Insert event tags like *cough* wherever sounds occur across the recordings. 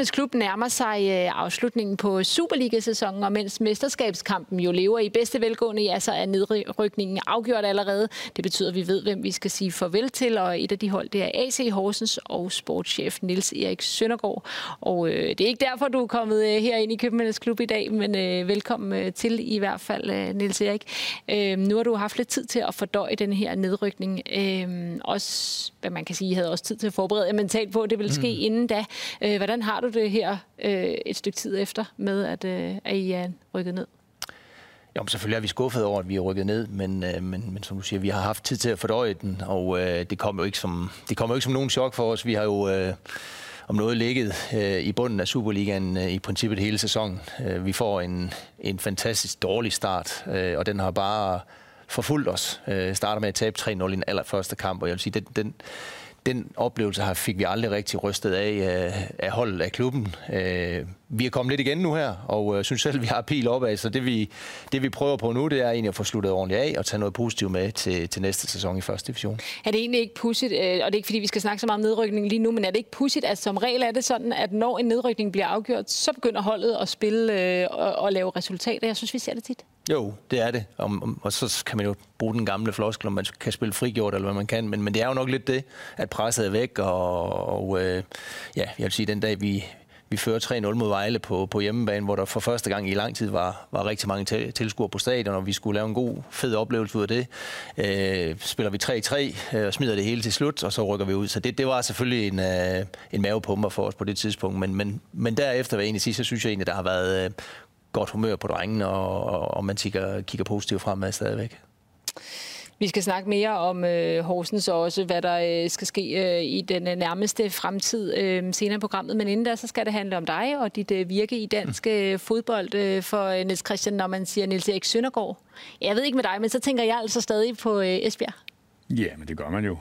Købmændenes Klub nærmer sig øh, afslutningen på Superliga-sæsonen, og mens mesterskabskampen jo lever i bedste velgående, ja, så er nedrykningen afgjort allerede. Det betyder, at vi ved, hvem vi skal sige farvel til, og et af de hold, det er AC Horsens og sportschef Nils Erik Søndergaard. Og øh, det er ikke derfor, du er kommet øh, herind i Købmændenes Klub i dag, men øh, velkommen øh, til i hvert fald, øh, Nils Erik. Øh, nu har du haft lidt tid til at fordøje den her nedrykning. Øh, også, hvad man kan sige, I havde også tid til at forberede jer mentalt på, at det ville ske mm. inden da. Øh, Hvordan har du det her øh, et stykke tid efter med, at, øh, at I er rykket ned? Jo, men selvfølgelig er vi skuffet over, at vi er rykket ned, men, øh, men, men som du siger, vi har haft tid til at fordøje den, og øh, det kommer jo ikke som, det kommer jo ikke som nogen chok for os. Vi har jo øh, om noget ligget øh, i bunden af Superligaen øh, i princippet hele sæsonen. Øh, vi får en, en fantastisk dårlig start, øh, og den har bare forfulgt os. Øh, starter med at tabe 3-0 i den allerførste kamp, og jeg vil sige, den, den, den oplevelse her fik vi aldrig rigtig rystet af, øh, af holdet af klubben. Øh, vi er kommet lidt igen nu her, og øh, synes selv, at vi har pil opad, så det vi, det vi prøver på nu, det er egentlig at få sluttet ordentligt af og tage noget positivt med til, til næste sæson i første division. Er det egentlig ikke pudsigt, og det er ikke fordi, vi skal snakke så meget om nedrykning lige nu, men er det ikke pudsigt, at som regel er det sådan, at når en nedrykning bliver afgjort, så begynder holdet at spille og, og lave resultater? Jeg synes, vi ser det tit. Jo, det er det. Og, og så kan man jo bruge den gamle floskel, om man kan spille frigjort, eller hvad man kan. Men, men det er jo nok lidt det, at presset er væk, og, og øh, ja, jeg vil sige, den dag vi, vi fører 3-0 mod Vejle på, på hjemmebane, hvor der for første gang i lang tid var, var rigtig mange tilskuere på stadion, og vi skulle lave en god, fed oplevelse ud af det. Øh, spiller vi 3-3 øh, og smider det hele til slut, og så rykker vi ud. Så det, det var selvfølgelig en, øh, en mavepumper for os på det tidspunkt. Men, men, men derefter, hvad jeg egentlig siger, så synes jeg egentlig, der har været øh, godt humør på drengene, og, og man kigger, kigger positivt fremad stadigvæk. Vi skal snakke mere om øh, Horsens og også, hvad der øh, skal ske øh, i den øh, nærmeste fremtid øh, senere i programmet. Men inden da, så skal det handle om dig og dit øh, virke i dansk øh, fodbold øh, for øh, Niels Christian, når man siger Niels Erik Søndergaard. Jeg ved ikke med dig, men så tænker jeg altså stadig på øh, Esbjerg. Ja, men det gør man jo.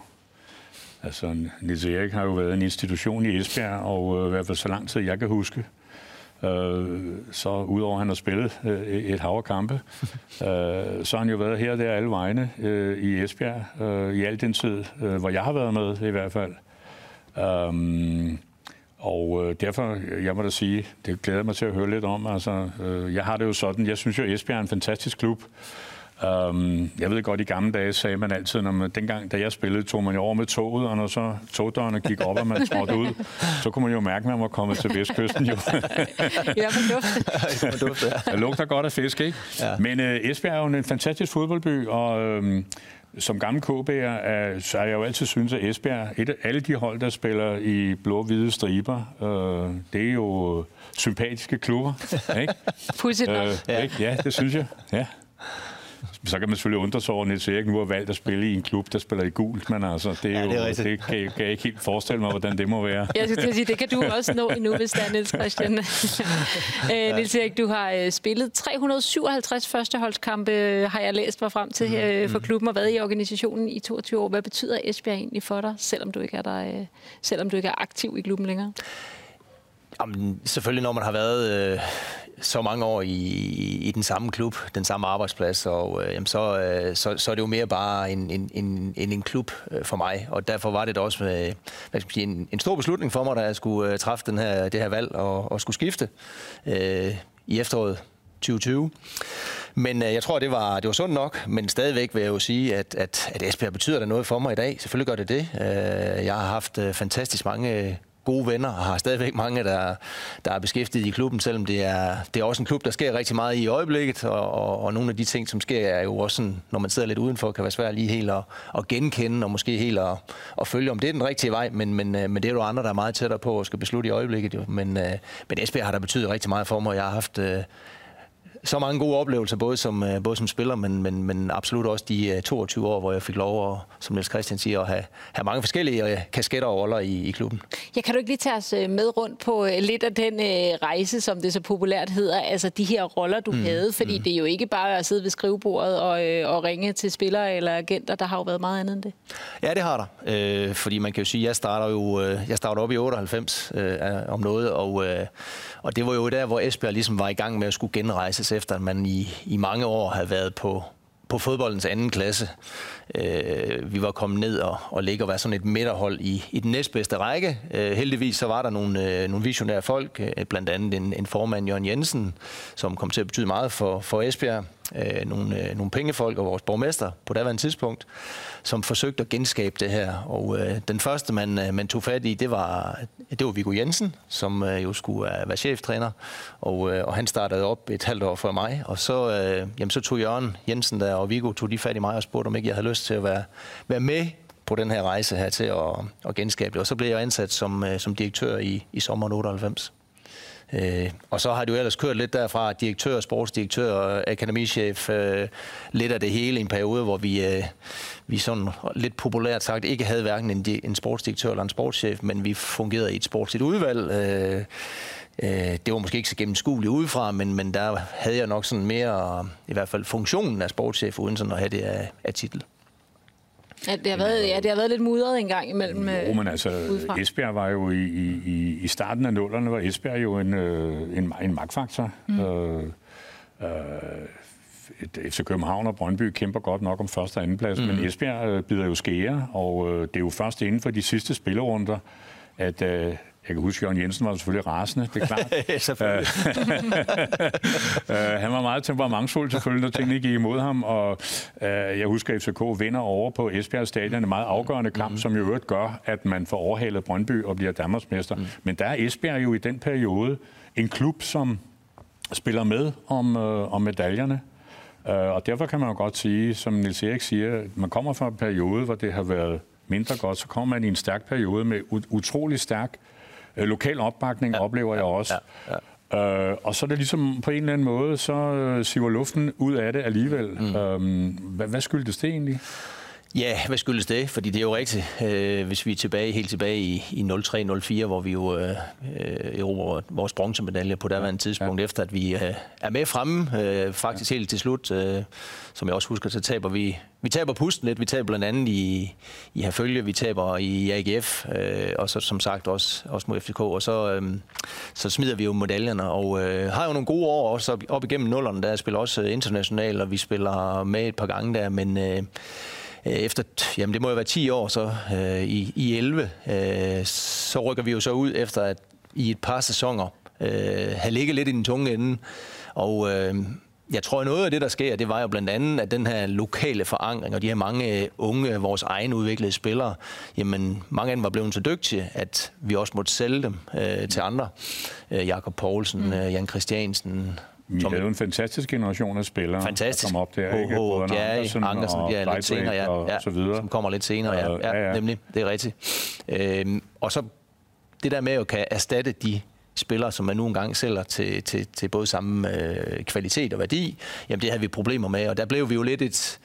Altså, Niels Erik har jo været en institution i Esbjerg, og øh, i hvert fald så lang tid, jeg kan huske. Øh, så udover at han har spillet øh, et hav kampe, *laughs* øh, så har han jo været her og der alle vegne øh, i Esbjerg, øh, i al den tid, øh, hvor jeg har været med i hvert fald. Um, og øh, derfor, jeg må da sige, det glæder mig til at høre lidt om. Altså, øh, jeg har det jo sådan, jeg synes jo, at Esbjerg er en fantastisk klub. Um, jeg ved godt, i gamle dage sagde man altid, når man, dengang, da jeg spillede, tog man jo over med toget, og når så togdørene gik op, og man trådte ud, så kunne man jo mærke, at man var kommet til Vestkysten. Jo. *laughs* ja, for duft. ja. Det lugter godt af fisk, ikke? Ja. Men uh, Esbjerg er jo en fantastisk fodboldby, og um, som gammel KB'er, er, så har jeg jo altid synes, at Esbjerg, et af alle de hold, der spiller i blå-hvide striber, uh, det er jo sympatiske klubber, ikke? Pudsigt nok. Uh, ja. Ikke? Ja, det synes jeg. Ja. Så kan man selvfølgelig undre sig over, at Niels Erik nu har valgt at spille i en klub, der spiller i gult, men altså, det, er ja, det, er jo, det kan, kan jeg ikke helt forestille mig, hvordan det må være. Jeg skal sige, det kan du også nå endnu, hvis der er Niels Christian. ja. *laughs* Niels Erik, du har øh, spillet 357 førsteholdskampe, har jeg læst mig frem til her mm. for klubben, og været i organisationen i 22 år. Hvad betyder Esbjerg egentlig for dig, selvom du ikke er, der, selvom du ikke er aktiv i klubben længere? Jamen, selvfølgelig, når man har været øh, så mange år i, i den samme klub, den samme arbejdsplads, og øh, jamen, så, øh, så, så er det jo mere bare en, en, en, en klub øh, for mig. Og derfor var det da også med, hvad skal man sige, en, en stor beslutning for mig, da jeg skulle øh, træffe den her, det her valg og, og skulle skifte øh, i efteråret 2020. Men øh, jeg tror, det var, det var sundt nok, men stadigvæk vil jeg jo sige, at, at, at Esbjerg betyder der noget for mig i dag. Selvfølgelig gør det det. Øh, jeg har haft øh, fantastisk mange gode venner og har stadigvæk mange, der, der er beskæftiget i klubben, selvom det er, det er også en klub, der sker rigtig meget i øjeblikket, og, og, og nogle af de ting, som sker, er jo også sådan, når man sidder lidt udenfor, kan være svært lige helt at, at genkende, og måske helt at, at følge, om det er den rigtige vej, men, men, øh, men det er jo andre, der er meget tættere på og skal beslutte i øjeblikket. Jo. Men, øh, men Esbjerg har der betydet rigtig meget for mig, jeg har haft øh, så mange gode oplevelser, både som, øh, både som spiller, men, men, men absolut også de 22 år, hvor jeg fik lov at, som Niels Christian siger, at have, have mange forskellige kasketter og roller i, i klubben. Ja, kan du ikke lige tage os med rundt på lidt af den øh, rejse, som det så populært hedder, altså de her roller, du mm. havde? Fordi mm. det er jo ikke bare at sidde ved skrivebordet og, øh, og ringe til spillere eller agenter, der har jo været meget andet end det. Ja, det har der. Øh, fordi man kan jo sige, at jeg starter jo jeg starter op i 98 øh, om noget, og, øh, og det var jo der, hvor Esbjerg ligesom var i gang med at skulle genrejses, efter at man i, i mange år havde været på, på fodboldens anden klasse. Øh, vi var kommet ned og, og ligge og være sådan et midterhold i, i den næstbedste række. Øh, heldigvis så var der nogle, øh, nogle visionære folk, øh, blandt andet en, en formand, Jørgen Jensen, som kom til at betyde meget for, for Esbjerg. Øh, nogle, øh, nogle pengefolk og vores borgmester på daværende tidspunkt, som forsøgte at genskabe det her. Og øh, den første, man, øh, man tog fat i, det var, det var Viggo Jensen, som øh, jo skulle øh, være cheftræner. Og, øh, og han startede op et halvt år før mig. Og så, øh, jamen, så tog Jørgen Jensen der, og Viggo tog de fat i mig og spurgte, om ikke jeg havde lyst til at være, være med på den her rejse her til at, at genskabe det. Og så blev jeg ansat som, øh, som direktør i, i sommeren 98. Øh, og så har du ellers kørt lidt derfra, direktør, sportsdirektør og akademichef, øh, lidt af det hele i en periode, hvor vi, øh, vi sådan lidt populært sagt ikke havde hverken en, en sportsdirektør eller en sportschef, men vi fungerede i et sportsligt udvalg. Øh, øh, det var måske ikke så gennemskueligt udefra, men, men der havde jeg nok sådan mere, i hvert fald funktionen af sportschef, uden sådan at have det af, af titel. Ja, det har været, ja, det har været lidt mudret en gang imellem. Jo, men altså, udefra. Esbjerg var jo i, i, i starten af nullerne, var Esbjerg jo en, øh, en, en magtfaktor. Mm. Øh, øh, FC København og Brøndby kæmper godt nok om første og anden plads, mm. men Esbjerg øh, bider jo skære, og øh, det er jo først inden for de sidste spillerunder, at, øh, jeg kan huske, at Jørgen Jensen var selvfølgelig rasende, det er klart. *laughs* selvfølgelig. uh, *laughs* han var meget temperamentsfuld selvfølgelig, når tingene gik imod ham, og uh, jeg husker, at FCK vinder over på Esbjerg Stadion, en meget afgørende kamp, mm. som jo øvrigt gør, at man får overhalet Brøndby og bliver Danmarksmester. Mm. Men der er Esbjerg jo i den periode en klub, som spiller med om, uh, om medaljerne. Uh, og derfor kan man jo godt sige, som Nils Erik siger, man kommer fra en periode, hvor det har været mindre godt, så kommer man i en stærk periode med utrolig stærk Øh, lokal opbakning ja, oplever jeg også. Ja, ja. Øh, og så er det ligesom på en eller anden måde, så øh, siver luften ud af det alligevel. Mm. Øhm, hvad, hvad skyldes det egentlig? Ja, hvad skyldes det? Fordi det er jo rigtigt, øh, hvis vi er tilbage, helt tilbage i, i 03-04, hvor vi jo øh, erobrer vores bronzemedalje på derværende tidspunkt, ja. efter at vi øh, er med fremme, øh, faktisk ja. helt til slut, øh, som jeg også husker, så taber vi, vi taber pusten lidt. Vi taber blandt andet i, i Herfølge, vi taber i AGF, øh, og så som sagt også, også mod FCK, og så, øh, så smider vi jo medaljerne, og øh, har jo nogle gode år også op, op igennem nullerne, der spiller også internationalt, og vi spiller med et par gange der, men... Øh, Øh, efter, jamen det må jo være 10 år så, øh, i, i 11, øh, så rykker vi jo så ud efter at i et par sæsoner øh, have ligget lidt i den tunge ende. Og øh, jeg tror, at noget af det, der sker, det var jo blandt andet, at den her lokale forankring og de her mange unge, vores egen udviklede spillere, jamen mange af dem var blevet så dygtige, at vi også måtte sælge dem øh, til andre. Øh, Jakob Poulsen, mm. øh, Jan Christiansen, vi som, havde en fantastisk generation af spillere, fantastisk. der kom op der. Ikke? H.H. Ja, Andersen, Andersen og ja, lidt senere, ja, og, ja, så videre. som kommer lidt senere, ja, ja, ja, ja. nemlig, det er rigtigt. Øhm, og så det der med at kan erstatte de spillere, som man nu engang sælger til, til, til både samme øh, kvalitet og værdi, jamen det havde vi problemer med, og der blev vi jo lidt et,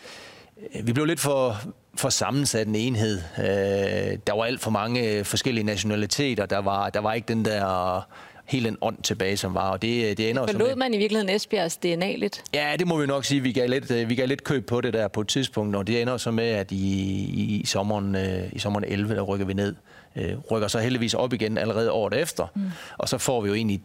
vi blev lidt for, for sammensat en enhed. Øh, der var alt for mange forskellige nationaliteter, der var, der var ikke den der helt en ånd tilbage, som var. Og det, det ender Forlod man i virkeligheden Esbjergs DNA lidt? Ja, det må vi nok sige. Vi gav lidt, øh, vi gav lidt køb på det der på et tidspunkt, og det ender så med, at i, i, sommeren, øh, i sommeren 11, der rykker vi ned. Øh, rykker så heldigvis op igen allerede året efter, mm. og så får vi jo egentlig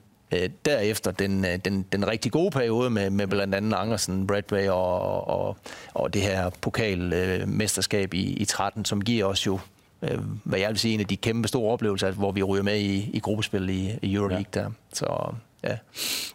derefter den, den, den rigtig gode periode med, med blandt andet Andersen, Bradway og, og, og det her pokalmesterskab i, i 13, som giver os jo øh, hvad jeg vil sige, en af de kæmpe store oplevelser, hvor vi ryger med i, i gruppespil i, i Euroleague ja. der. Så, ja.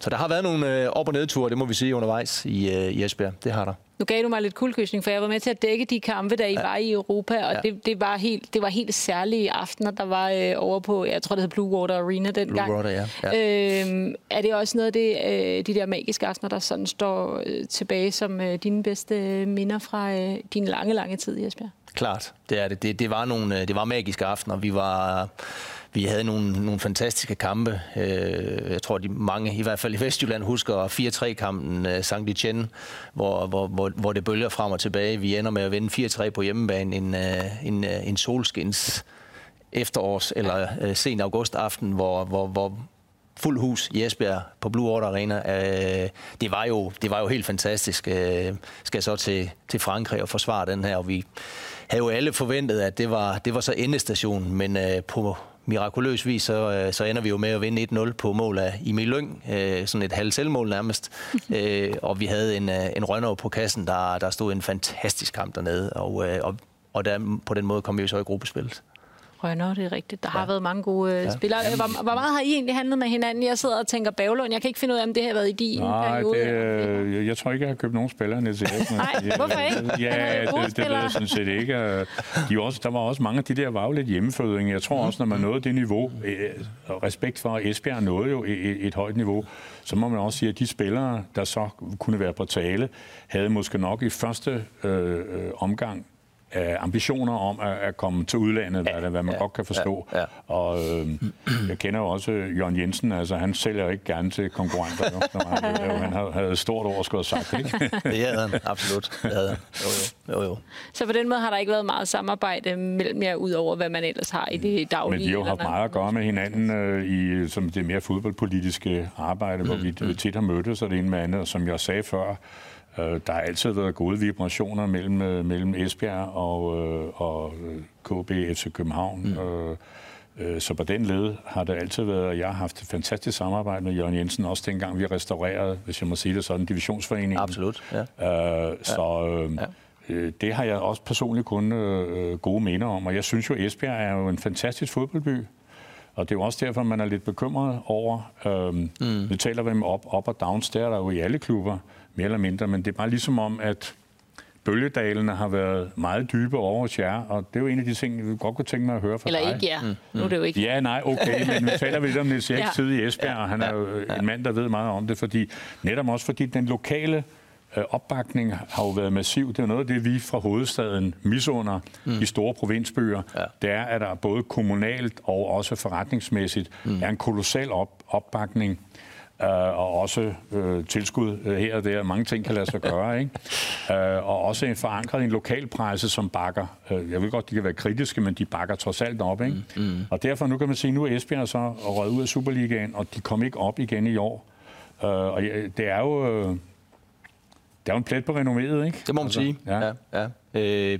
så der har været nogle øh, op- og nedture, det må vi sige, undervejs i, øh, i Esbjerg. Det har der. Nu gav du mig lidt kuldkysning, for jeg var med til at dække de kampe, der I ja. var i Europa, og ja. det, det, var helt, det var helt særlige aftener, der var øh, over på, jeg tror det hed Blue Water Arena dengang. Blue Water, ja. ja. Øhm, er det også noget af det, øh, de der magiske aftener, der sådan står øh, tilbage som øh, dine bedste minder fra øh, din lange, lange tid i Esbjerg? Klart. Det er det. Det, det var nogle, øh, det var magiske aftener. Vi var vi havde nogle, nogle fantastiske kampe. Øh, jeg tror, de mange, i hvert fald i Vestjylland, husker 4-3-kampen uh, øh, St. Etienne, hvor, hvor, hvor, hvor det bølger frem og tilbage. Vi ender med at vinde 4-3 på hjemmebane. En, en, en solskins efterårs- eller sen sen augustaften, hvor, hvor, hvor fuld hus i Esbjerg på Blue Order Arena. Uh, det, var jo, det var jo helt fantastisk. Uh, skal så til, til Frankrig og forsvare den her, og vi havde jo alle forventet, at det var, det var så endestationen, men uh, på mirakuløs vis, så, øh, så ender vi jo med at vinde 1-0 på mål af Emil Lyng. Øh, sådan et halv selvmål nærmest. *laughs* øh, og vi havde en, øh, en rønner på kassen, der, der stod en fantastisk kamp dernede. Og, øh, og, og der, på den måde kom vi jo så i gruppespillet. Rønner, det er rigtigt. Der ja. har været mange gode ja. spillere. Hvor, hvor meget har I egentlig handlet med hinanden? Jeg sidder og tænker Bavlund. Jeg kan ikke finde ud af, om det har været i din Nej, periode. Det, øh, jeg tror ikke, jeg har købt nogen spillere ned til Nej, hvorfor ikke? Ja, det, det ved jeg sådan set ikke. De også, der var også mange af de der var jo lidt hjemmeføding. Jeg tror også, når man nåede det niveau, øh, respekt for, Esbjerg nåede jo et, et højt niveau, så må man også sige, at de spillere, der så kunne være på tale, havde måske nok i første øh, omgang øh, ambitioner om at, at komme til udlandet, ja, hvad, hvad man ja, godt kan forstå. Ja, ja. Og øh, jeg kender jo også Jørgen Jensen, altså han sælger ikke gerne til konkurrenter. Jo, han, han havde stort overskud sagt, ikke? *laughs* det havde han, absolut. Det havde han. Jo, jo, jo, jo. Så på den måde har der ikke været meget samarbejde mellem jer, ud over hvad man ellers har i det daglige? Men de har jo haft meget at gøre med hinanden øh, i som det mere fodboldpolitiske arbejde, mm, hvor vi mm. tit har mødtes og det ene med andet, og som jeg sagde før, der har altid været gode vibrationer mellem, øh, mellem Esbjerg og, øh, og KB FC København. Mm. Så på den led har det altid været, at jeg har haft et fantastisk samarbejde med Jørgen Jensen, også dengang vi restaurerede, hvis jeg må sige det sådan, divisionsforeningen. Absolut, ja. Øh, så ja. det har jeg også personligt kun gode minder om, og jeg synes jo, Esbjerg er jo en fantastisk fodboldby. Og det er jo også derfor, man er lidt bekymret over, øhm, mm. vi taler vi om op, op og downs, der er der jo i alle klubber mere eller mindre, men det er bare ligesom om, at bølgedalene har været meget dybe over hos jer, og det er jo en af de ting, vi godt kunne tænke mig at høre fra Eller dig. ikke ja. Mm. Nu er det jo ikke. Ja, nej, okay, men vi taler lidt om Niels Eriks *laughs* ja. tid i Esbjerg, og han er jo en mand, der ved meget om det, fordi netop også fordi den lokale øh, opbakning har jo været massiv. Det er noget af det, vi fra hovedstaden misunder mm. i store provinsbyer. Ja. Det er, at der både kommunalt og også forretningsmæssigt mm. er en kolossal op, opbakning øh, og også øh, tilskud øh, her og der. Mange ting kan lade sig gøre, ikke? Øh, og også en forankret i en lokal presse, som bakker. Øh, jeg ved godt, de kan være kritiske, men de bakker trods alt op, ikke? Mm, mm. Og derfor nu kan man sige, nu er Esbjerg så røget ud af Superligaen, og de kom ikke op igen i år. Øh, og det er jo... Øh, det er jo en plet på renomméet, ikke? Det må man altså, sige. Ja. ja, ja. Øh,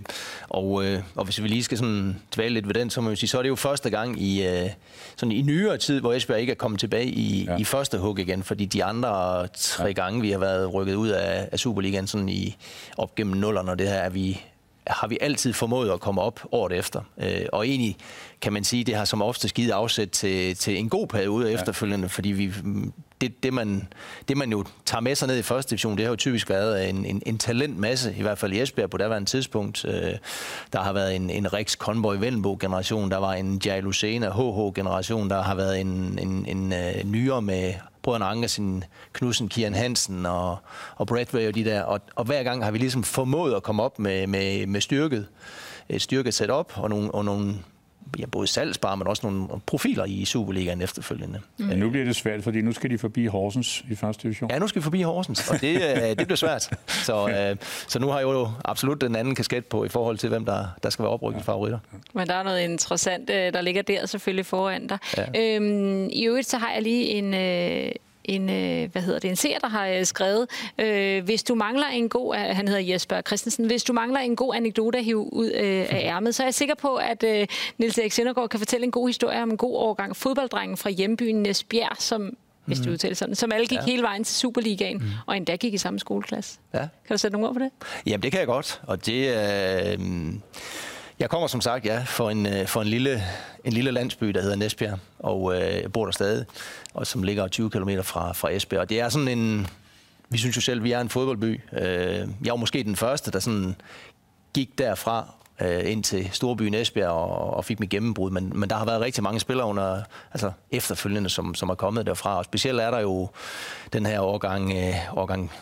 og, øh, og hvis vi lige skal sådan dvæle lidt ved den, så må man sige, så er det jo første gang i, øh, sådan i nyere tid, hvor Esbjerg ikke er kommet tilbage i, ja. i første hug igen, fordi de andre tre ja. gange, vi har været rykket ud af, af Superligaen sådan i, op gennem nullerne, og det her er vi har vi altid formået at komme op året efter. Øh, og egentlig kan man sige, det har som ofte givet afsæt til, til en god periode ja. efterfølgende, fordi vi, det, det, man, det, man jo tager med sig ned i første division, det har jo typisk været en, en, en talentmasse, i hvert fald i Esbjerg på daværende tidspunkt. Øh, der har været en, en Rex Conboy Vellenbo-generation, der var en Jai Lucena HH-generation, der har været en, en, en, en nyere med brødrene Ankersen, Knudsen, Kian Hansen og, og Bradway og de der. Og, og hver gang har vi ligesom formået at komme op med, med, med styrket, et styrket setup og nogle, og nogle ja, både salgsbare, men også nogle profiler i Superligaen efterfølgende. Mm. Ja, nu bliver det svært, fordi nu skal de forbi Horsens i første division. Ja, nu skal vi forbi Horsens, og det, øh, *laughs* det bliver svært. Så, øh, så nu har jeg jo absolut den anden kasket på i forhold til, hvem der, der skal være oprykket ja. favoritter. Men der er noget interessant, øh, der ligger der selvfølgelig foran dig. Ja. Øhm, I øvrigt så har jeg lige en, øh, en, øh, hvad hedder det, en seer, der har øh, skrevet, øh, hvis du mangler en god, han hedder Jesper Christensen, hvis du mangler en god anekdote at hive ud øh, af ærmet, så er jeg sikker på, at øh, Nils Erik Sindergaard kan fortælle en god historie om en god overgang fodbolddrengen fra hjembyen Næsbjerg, som hvis du mhm. udtaler sådan, som alle gik ja. hele vejen til Superligaen, mm. og endda gik i samme skoleklasse. Ja. Kan du sætte nogle ord på det? Jamen, det kan jeg godt, og det... Øh, jeg kommer som sagt ja, for en, øh, for en, lille, en lille landsby, der hedder Næsbjerg, og øh, jeg bor der stadig, og som ligger 20 km fra, fra Esbjerg. Og det er sådan en... Vi synes jo selv, at vi er en fodboldby. Øh, jeg var måske den første, der sådan gik derfra øh, ind til storbyen Esbjerg og, og fik mit gennembrud. Men, men der har været rigtig mange spillere under, altså efterfølgende, som, som er kommet derfra. Og specielt er der jo den her årgang, øh, årgang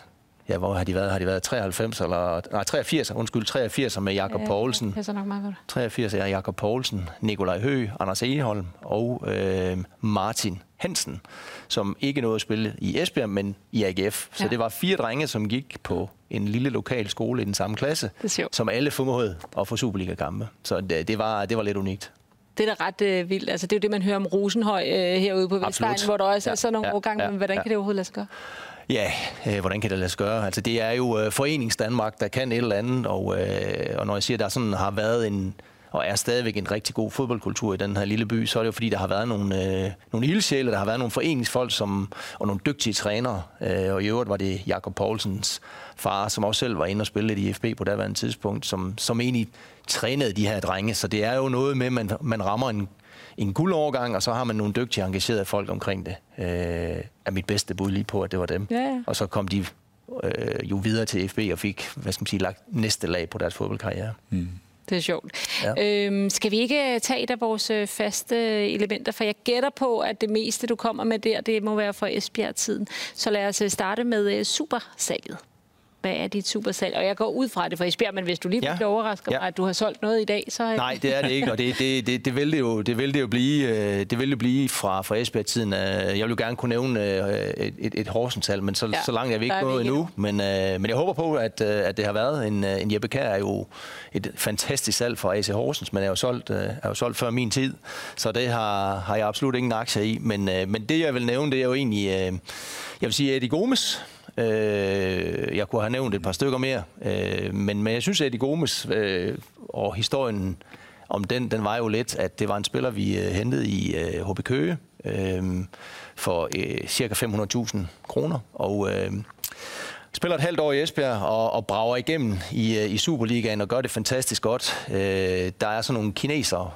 ja, hvor har de været? Har de været 93 eller nej, 83, undskyld, 83 med Jakob Ja, Poulsen. Det er nok meget godt. 83 er Jakob Poulsen, Nikolaj Hø, Anders Egeholm og øh, Martin Hansen, som ikke nåede at spille i Esbjerg, men i AGF. Så Ja. det var fire drenge, som gik på en lille lokal skole i den samme klasse, er som alle formåede at få Superliga-kampe. Så det, det, var, det var lidt unikt. Det er da ret øh, vildt. Altså, det er jo det, man hører om Rosenhøj øh, herude på Absolut. hvor der også er Ja, sådan nogle ja, årgange. ja, Men hvordan ja. kan det overhovedet lade sig gøre? Ja, øh, hvordan kan det lade sig gøre? Altså, det er jo øh, Forenings Danmark, der kan et eller andet, og, øh, og når jeg siger, at der sådan har været en, og er stadigvæk en rigtig god fodboldkultur i den her lille by, så er det jo fordi, der har været nogle, øh, nogle ildsjæle, der har været nogle foreningsfolk som, og nogle dygtige trænere. Øh, og i øvrigt var det Jakob Poulsens far, som også selv var inde og spille lidt i FB på daværende tidspunkt, som, som egentlig trænede de her drenge. Så det er jo noget med, at man, man rammer en, en guldovergang, og så har man nogle dygtige, engagerede folk omkring det. Øh, er mit bedste bud lige på, at det var dem. Ja, ja. Og så kom de øh, jo videre til FB og fik, hvad skal man sige, lagt næste lag på deres fodboldkarriere. Det er sjovt. Ja. Øhm, skal vi ikke tage et af vores øh, faste elementer? For jeg gætter på, at det meste, du kommer med der, det må være fra Esbjerg-tiden. Så lad os øh, starte med øh, supersalget. Hvad er dit supersalg? Og jeg går ud fra det fra Esbjerg, men hvis du lige Ja. overrasker Ja. mig, at du har solgt noget i dag, så... Nej, det er det ikke, og det, det, det, det, vil, det, jo, det vil det jo blive, øh, det vil det blive fra, fra Esbjerg-tiden. Øh, Jeg vil jo gerne kunne nævne øh, et, et, et Horsental, men så, Ja, så langt er vi ikke nået endnu. Men, men jeg håber på, at, at det har været. En, en Jeppe Kær er jo et fantastisk salg for AC Horsens, men er jo solgt, er jo solgt før min tid, så det har, har jeg absolut ingen aktier i. Men, men det, jeg vil nævne, det er jo egentlig, jeg vil sige Eddie Gomes, Øh, jeg kunne have nævnt et par stykker mere, øh, men, men jeg synes, at Eddie Gomes øh, og historien om den, den var jo lidt, at det var en spiller, vi øh, hentede i øh, HB Køge øh, for øh, cirka 500.000 kroner, og øh, spiller et halvt år i Esbjerg og, og brager igennem i, øh, i Superligaen og gør det fantastisk godt. Øh, der er sådan nogle kinesere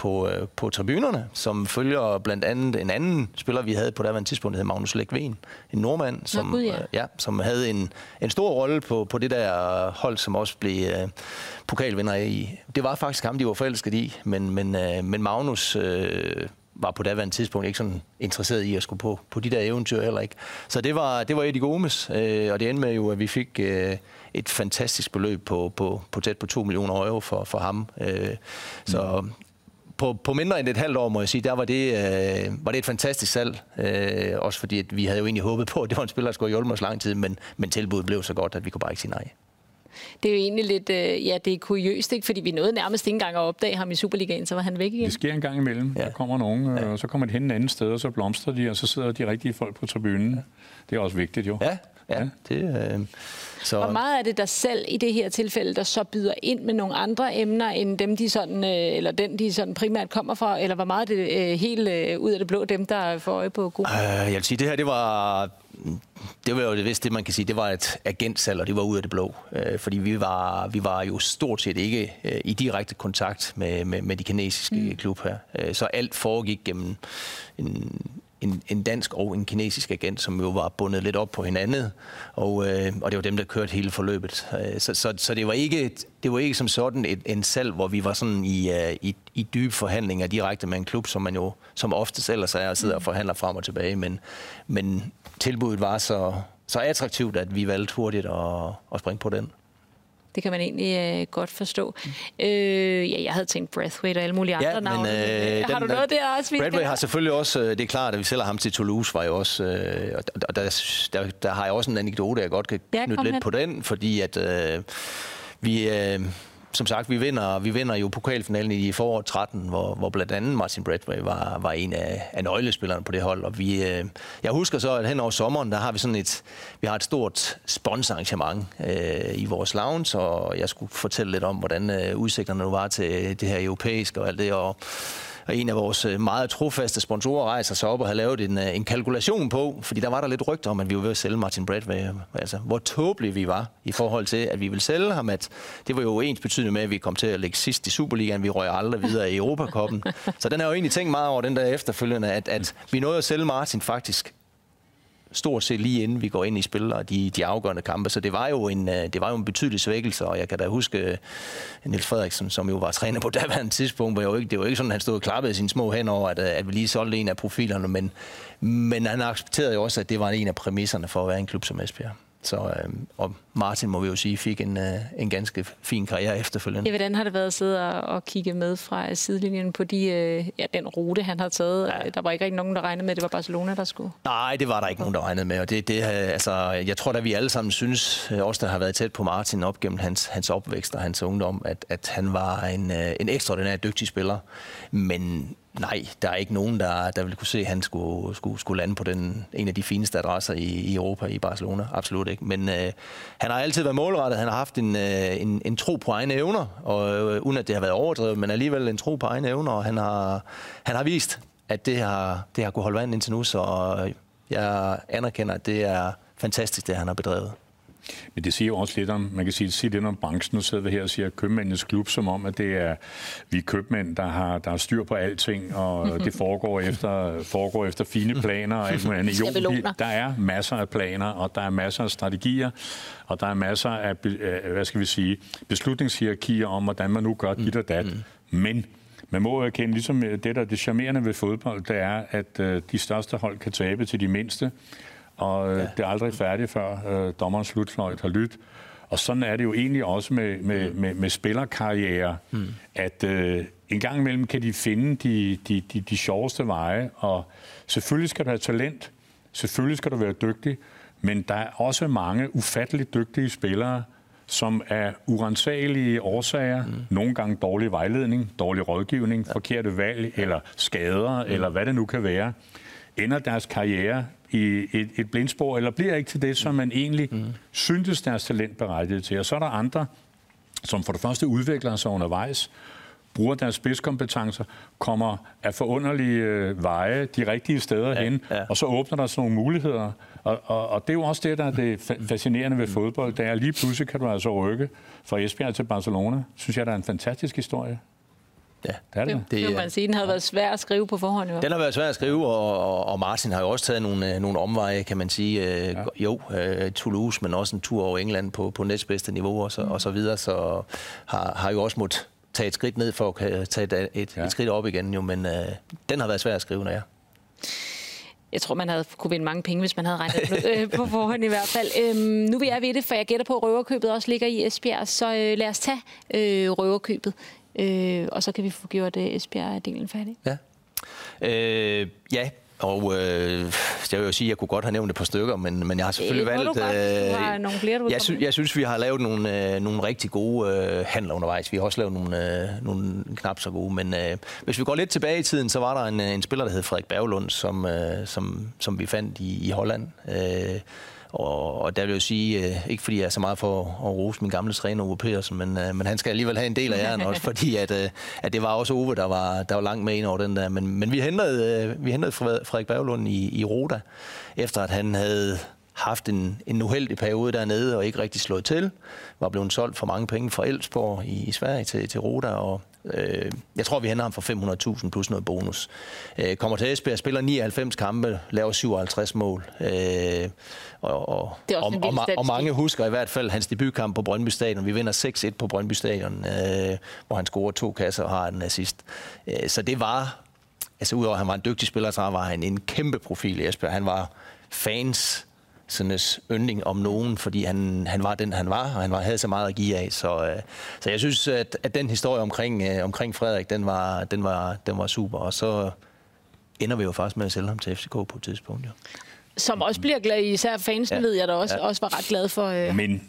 på, øh, på tribunerne, som følger blandt andet en anden spiller, vi havde på daværende tidspunkt, der hed Magnus Lækven, en nordmand, som, gud, ja. øh, ja, som havde en, en stor rolle på, på det der hold, som også blev øh, pokalvinder i. Det var faktisk ham, de var forelsket i, men, men, øh, men Magnus øh, var på daværende tidspunkt ikke sådan interesseret i at skulle på, på de der eventyr heller ikke. Så det var, det var Eddie Gomes, øh, og det endte med jo, at vi fik øh, et fantastisk beløb på, på, på tæt på 2 millioner euro for, for ham. Øh, så på, på mindre end et halvt år, må jeg sige, der var det, øh, var det et fantastisk salg. Øh, også fordi, at vi havde jo egentlig håbet på, at det var en spiller, der skulle hjælpe os lang tid, men, men tilbuddet blev så godt, at vi kunne bare ikke sige nej. Det er jo egentlig lidt, øh, ja, det er kuriøst, ikke? fordi vi nåede nærmest ikke engang at opdage ham i Superligaen, så var han væk igen. Det sker en gang imellem. Ja. Ja. Der kommer nogen, ja. og så kommer de hen et andet sted, og så blomstrer de, og så sidder de rigtige folk på tribunen. Det er også vigtigt jo. Ja, ja. Det, øh, så, Hvor meget er det der selv i det her tilfælde, der så byder ind med nogle andre emner, end dem, de sådan, øh, eller den, de sådan primært kommer fra? Eller hvor meget er det øh, helt øh, ud af det blå, dem, der får øje på god? Øh, jeg vil sige, det her, det var... Det var jo det vist det, man kan sige. Det var et agentsalg, og det var ud af det blå. Øh, fordi vi var, vi var jo stort set ikke øh, i direkte kontakt med, med, med de kinesiske mm. klub her. Øh, så alt foregik gennem en, en, en dansk og en kinesisk agent, som jo var bundet lidt op på hinanden. Og, øh, og det var dem, der kørte hele forløbet. Øh, så, så, så det var ikke, det var ikke som sådan et, en salg, hvor vi var sådan i, uh, i, i dybe forhandlinger direkte med en klub, som man jo som oftest ellers er og sidder og forhandler frem og tilbage. Men, men tilbuddet var så, så attraktivt, at vi valgte hurtigt at, at springe på den. Det kan man egentlig øh, godt forstå. Øh, ja, jeg havde tænkt Breathwaite og alle mulige andre men, navne. øh, har du den- noget der også? skal- har selvfølgelig også, øh, det er klart, at vi sælger ham til Toulouse, var jo også, øh, og der, der, der har jeg også en anekdote, jeg godt kan Ja, knytte lidt hen. på den, fordi at øh, vi, øh, som sagt, vi vinder, vi vinder jo pokalfinalen i foråret 13, hvor, hvor blandt andet Martin Bradway var, var en af, af nøglespillerne på det hold. Og vi, øh, jeg husker så, at hen over sommeren, der har vi sådan et, vi har et stort sponsorarrangement øh, i vores lounge, og jeg skulle fortælle lidt om, hvordan øh, udsigterne nu var til det her europæiske og alt det, og og en af vores øh, meget trofaste sponsorer rejser sig op og har lavet en, øh, en kalkulation på, fordi der var der lidt rygter om, at vi var ved at sælge Martin Bradway. Altså, hvor tåbelige vi var i forhold til, at vi ville sælge ham. At det var jo ens betydende med, at vi kom til at ligge sidst i Superligaen. Vi røg aldrig videre i Europakoppen. *laughs* Så den har jo egentlig tænkt meget over den der efterfølgende, at, at vi nåede at sælge Martin faktisk stort set lige inden vi går ind i spil og de, de afgørende kampe. Så det var, jo en, øh, det var jo en betydelig svækkelse, og jeg kan da huske øh, Niels Frederiksen, som jo var *laughs* træner på daværende tidspunkt, hvor jo ikke, det var jo ikke sådan, at han stod og klappede sine små hænder over, at, øh, at vi lige solgte en af profilerne, men, men han accepterede jo også, at det var en af præmisserne for at være en klub som Esbjerg så øh, og Martin, må vi jo sige, fik en, øh, en ganske fin karriere efterfølgende. Ja, hvordan har det været at sidde og, og kigge med fra sidelinjen på de, øh, ja, den rute, han har taget? Ja. Der var ikke rigtig nogen, der regnede med, at det var Barcelona, der skulle... Nej, det var der ikke nogen, der regnede med. Og det, det, øh, altså, jeg tror at vi alle sammen synes, øh, os der har været tæt på Martin op gennem hans, hans opvækst og hans ungdom, at, at han var en, øh, en ekstraordinær dygtig spiller. Men Nej, der er ikke nogen, der, der vil kunne se, at han skulle, skulle, skulle lande på den, en af de fineste adresser i, i Europa, i Barcelona. Absolut ikke. Men øh, han har altid været målrettet. Han har haft en, øh, en, en tro på egne evner, og øh, uden at det har været overdrevet, men alligevel en tro på egne evner, og han har, han har vist, at det har, det har kunne holde vand indtil nu, så øh, jeg anerkender, at det er fantastisk, det han har bedrevet. Men det siger jo også lidt om, man kan sige, sige lidt om branchen. Nu sidder vi her og siger købmændenes klub, som om, at det er vi købmænd, der har, der har styr på alting, og *laughs* det foregår efter, foregår efter fine planer og alt muligt andet. Jo, der er masser af planer, og der er masser af strategier, og der er masser af, hvad skal vi sige, beslutningshierarkier om, hvordan man nu gør dit og dat. Mm. Men man må erkende, ligesom det, der er det charmerende ved fodbold, det er, at øh, de største hold kan tabe til de mindste og øh, ja. det er aldrig færdigt, før øh, dommerens slutfløjt har lyttet. Og sådan er det jo egentlig også med, med, med, med spillerkarriere, mm. at øh, en gang imellem kan de finde de, de, de, de sjoveste veje, og selvfølgelig skal du have talent, selvfølgelig skal du være dygtig, men der er også mange ufatteligt dygtige spillere, som er urensagelige årsager, mm. nogle gange dårlig vejledning, dårlig rådgivning, ja. forkerte valg eller skader, mm. eller hvad det nu kan være, ender deres karriere i et, et blindspor, eller bliver ikke til det, som man egentlig mm. syntes deres talent berettiget til. Og så er der andre, som for det første udvikler sig undervejs, bruger deres spidskompetencer, kommer af forunderlige øh, veje de rigtige steder ja, hen, ja. og så åbner der sådan nogle muligheder. Og, og, og det er jo også det, der er det fascinerende ved fodbold, det er lige pludselig kan du altså rykke fra Esbjerg til Barcelona. Synes jeg, der er en fantastisk historie. Ja, det er det. Det, det man sige. Den har været svær at skrive på forhånd. Jo. Den har været svær at skrive, og, og Martin har jo også taget nogle, øh, nogle omveje, kan man sige. Øh, ja. Jo, uh, Toulouse, men også en tur over England på, på næstbedste niveau og så, mm. og så videre. Så har, har jo også måttet tage et skridt ned for at kan tage et, et, ja. et skridt op igen. Jo, men uh, den har været svær at skrive, når jeg jeg tror, man havde kunne vinde mange penge, hvis man havde regnet øh, på forhånd i hvert fald. Øhm, nu vil jeg ved det, for jeg gætter på, at røverkøbet også ligger i Esbjerg, så øh, lad os tage øh, røverkøbet. Øh, og så kan vi få gjort øh, Esbjerg-delen færdig. Ja. Øh, ja, og øh, jeg vil jo sige, at jeg kunne godt have nævnt et par stykker, men, men jeg har selvfølgelig valgt... Du, øh, har nogle flere, du jeg, sy- jeg synes, vi har lavet nogle, øh, nogle rigtig gode øh, handler undervejs. Vi har også lavet nogle, øh, nogle knap så gode, men øh, hvis vi går lidt tilbage i tiden, så var der en, øh, en spiller, der hed Frederik Berglund, som, øh, som, som vi fandt i, i Holland. Øh, og, og der vil jeg jo sige, øh, ikke fordi jeg er så meget for at rose min gamle træner Ove Petersen, men, øh, men han skal alligevel have en del af æren også, fordi at, øh, at det var også Ove, der var, der var langt med ind over den der. Men, men vi hentede, øh, vi hentede Frederik Berglund i, i Roda, efter at han havde haft en, en uheldig periode dernede og ikke rigtig slået til. Var blevet solgt for mange penge fra Elfsborg i, i Sverige til, til Roda, og øh, jeg tror, vi henter ham for 500.000 plus noget bonus. Øh, kommer til Esbjerg, spiller 99 kampe, laver 57 mål. Øh, og, og, og, og, og mange husker i hvert fald hans debutkamp på Brøndby Stadion. Vi vinder 6-1 på Brøndby Stadion, øh, hvor han scorer to kasser og har en assist. Øh, så det var, altså udover at han var en dygtig spiller, så var han en kæmpe profil i Esbjerg. Han var fans sådan yndling om nogen, fordi han, han var den, han var, og han var, havde så meget at give af. Så, øh, så jeg synes, at, at den historie omkring, øh, omkring Frederik, den var, den, var, den var super. Og så ender vi jo faktisk med at sælge ham til FCK på et tidspunkt. Jo. Som også bliver glad, især fansen ja. ved jeg da også, ja. også var ret glad for. Øh... Men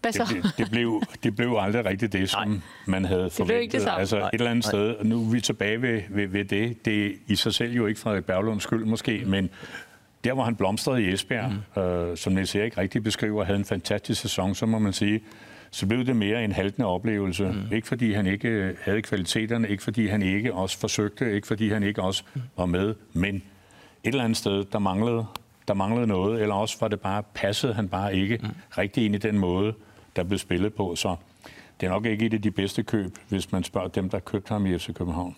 hvad så? Det, det, blev, det blev aldrig rigtigt det, som Nej. man havde forventet. Det blev ikke det samme. Altså Nej. et eller andet Nej. sted, og nu er vi tilbage ved, ved, ved det. Det er i sig selv jo ikke Frederik Berglunds skyld måske, men der, hvor han blomstrede i Esbjerg, mm. øh, som Niels Erik rigtig beskriver, havde en fantastisk sæson, så må man sige, så blev det mere en haltende oplevelse. Mm. Ikke fordi han ikke havde kvaliteterne, ikke fordi han ikke også forsøgte, ikke fordi han ikke også var med, men et eller andet sted, der manglede, der manglede noget, eller også var det bare, passede han bare ikke mm. rigtig ind i den måde, der blev spillet på. Så det er nok ikke et af de bedste køb, hvis man spørger dem, der købte ham i FC København.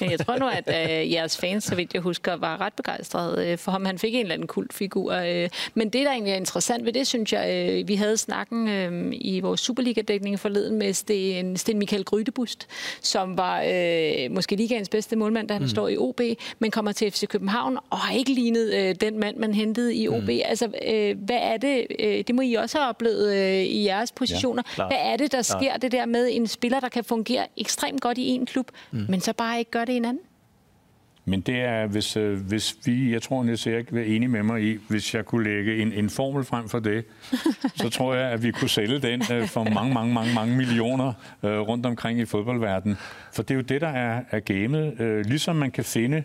Men jeg tror nu, at øh, jeres fans, så vidt jeg husker, var ret begejstrede øh, for ham. Han fik en eller anden kultfigur. Øh. Men det, der egentlig er interessant ved det, synes jeg, øh, vi havde snakken øh, i vores Superliga-dækning forleden med Sten, Sten Michael Grydebust, som var øh, måske ligaens bedste målmand, da han mm. står i OB, men kommer til FC København og har ikke lignet øh, den mand, man hentede i OB. Mm. Altså, øh, hvad er det? Øh, det må I også have oplevet øh, i jeres positioner. Ja, hvad er det, der sker. Det der med en spiller, der kan fungere ekstremt godt i en klub, mm. men så bare ikke gør det i en anden? Men det er, hvis, øh, hvis vi, jeg tror, Niels Erik vil enig med mig i, hvis jeg kunne lægge en, en formel frem for det, *laughs* så tror jeg, at vi kunne sælge den øh, for mange, mange, mange, mange millioner øh, rundt omkring i fodboldverdenen. For det er jo det, der er, er gamet. Ligesom man kan finde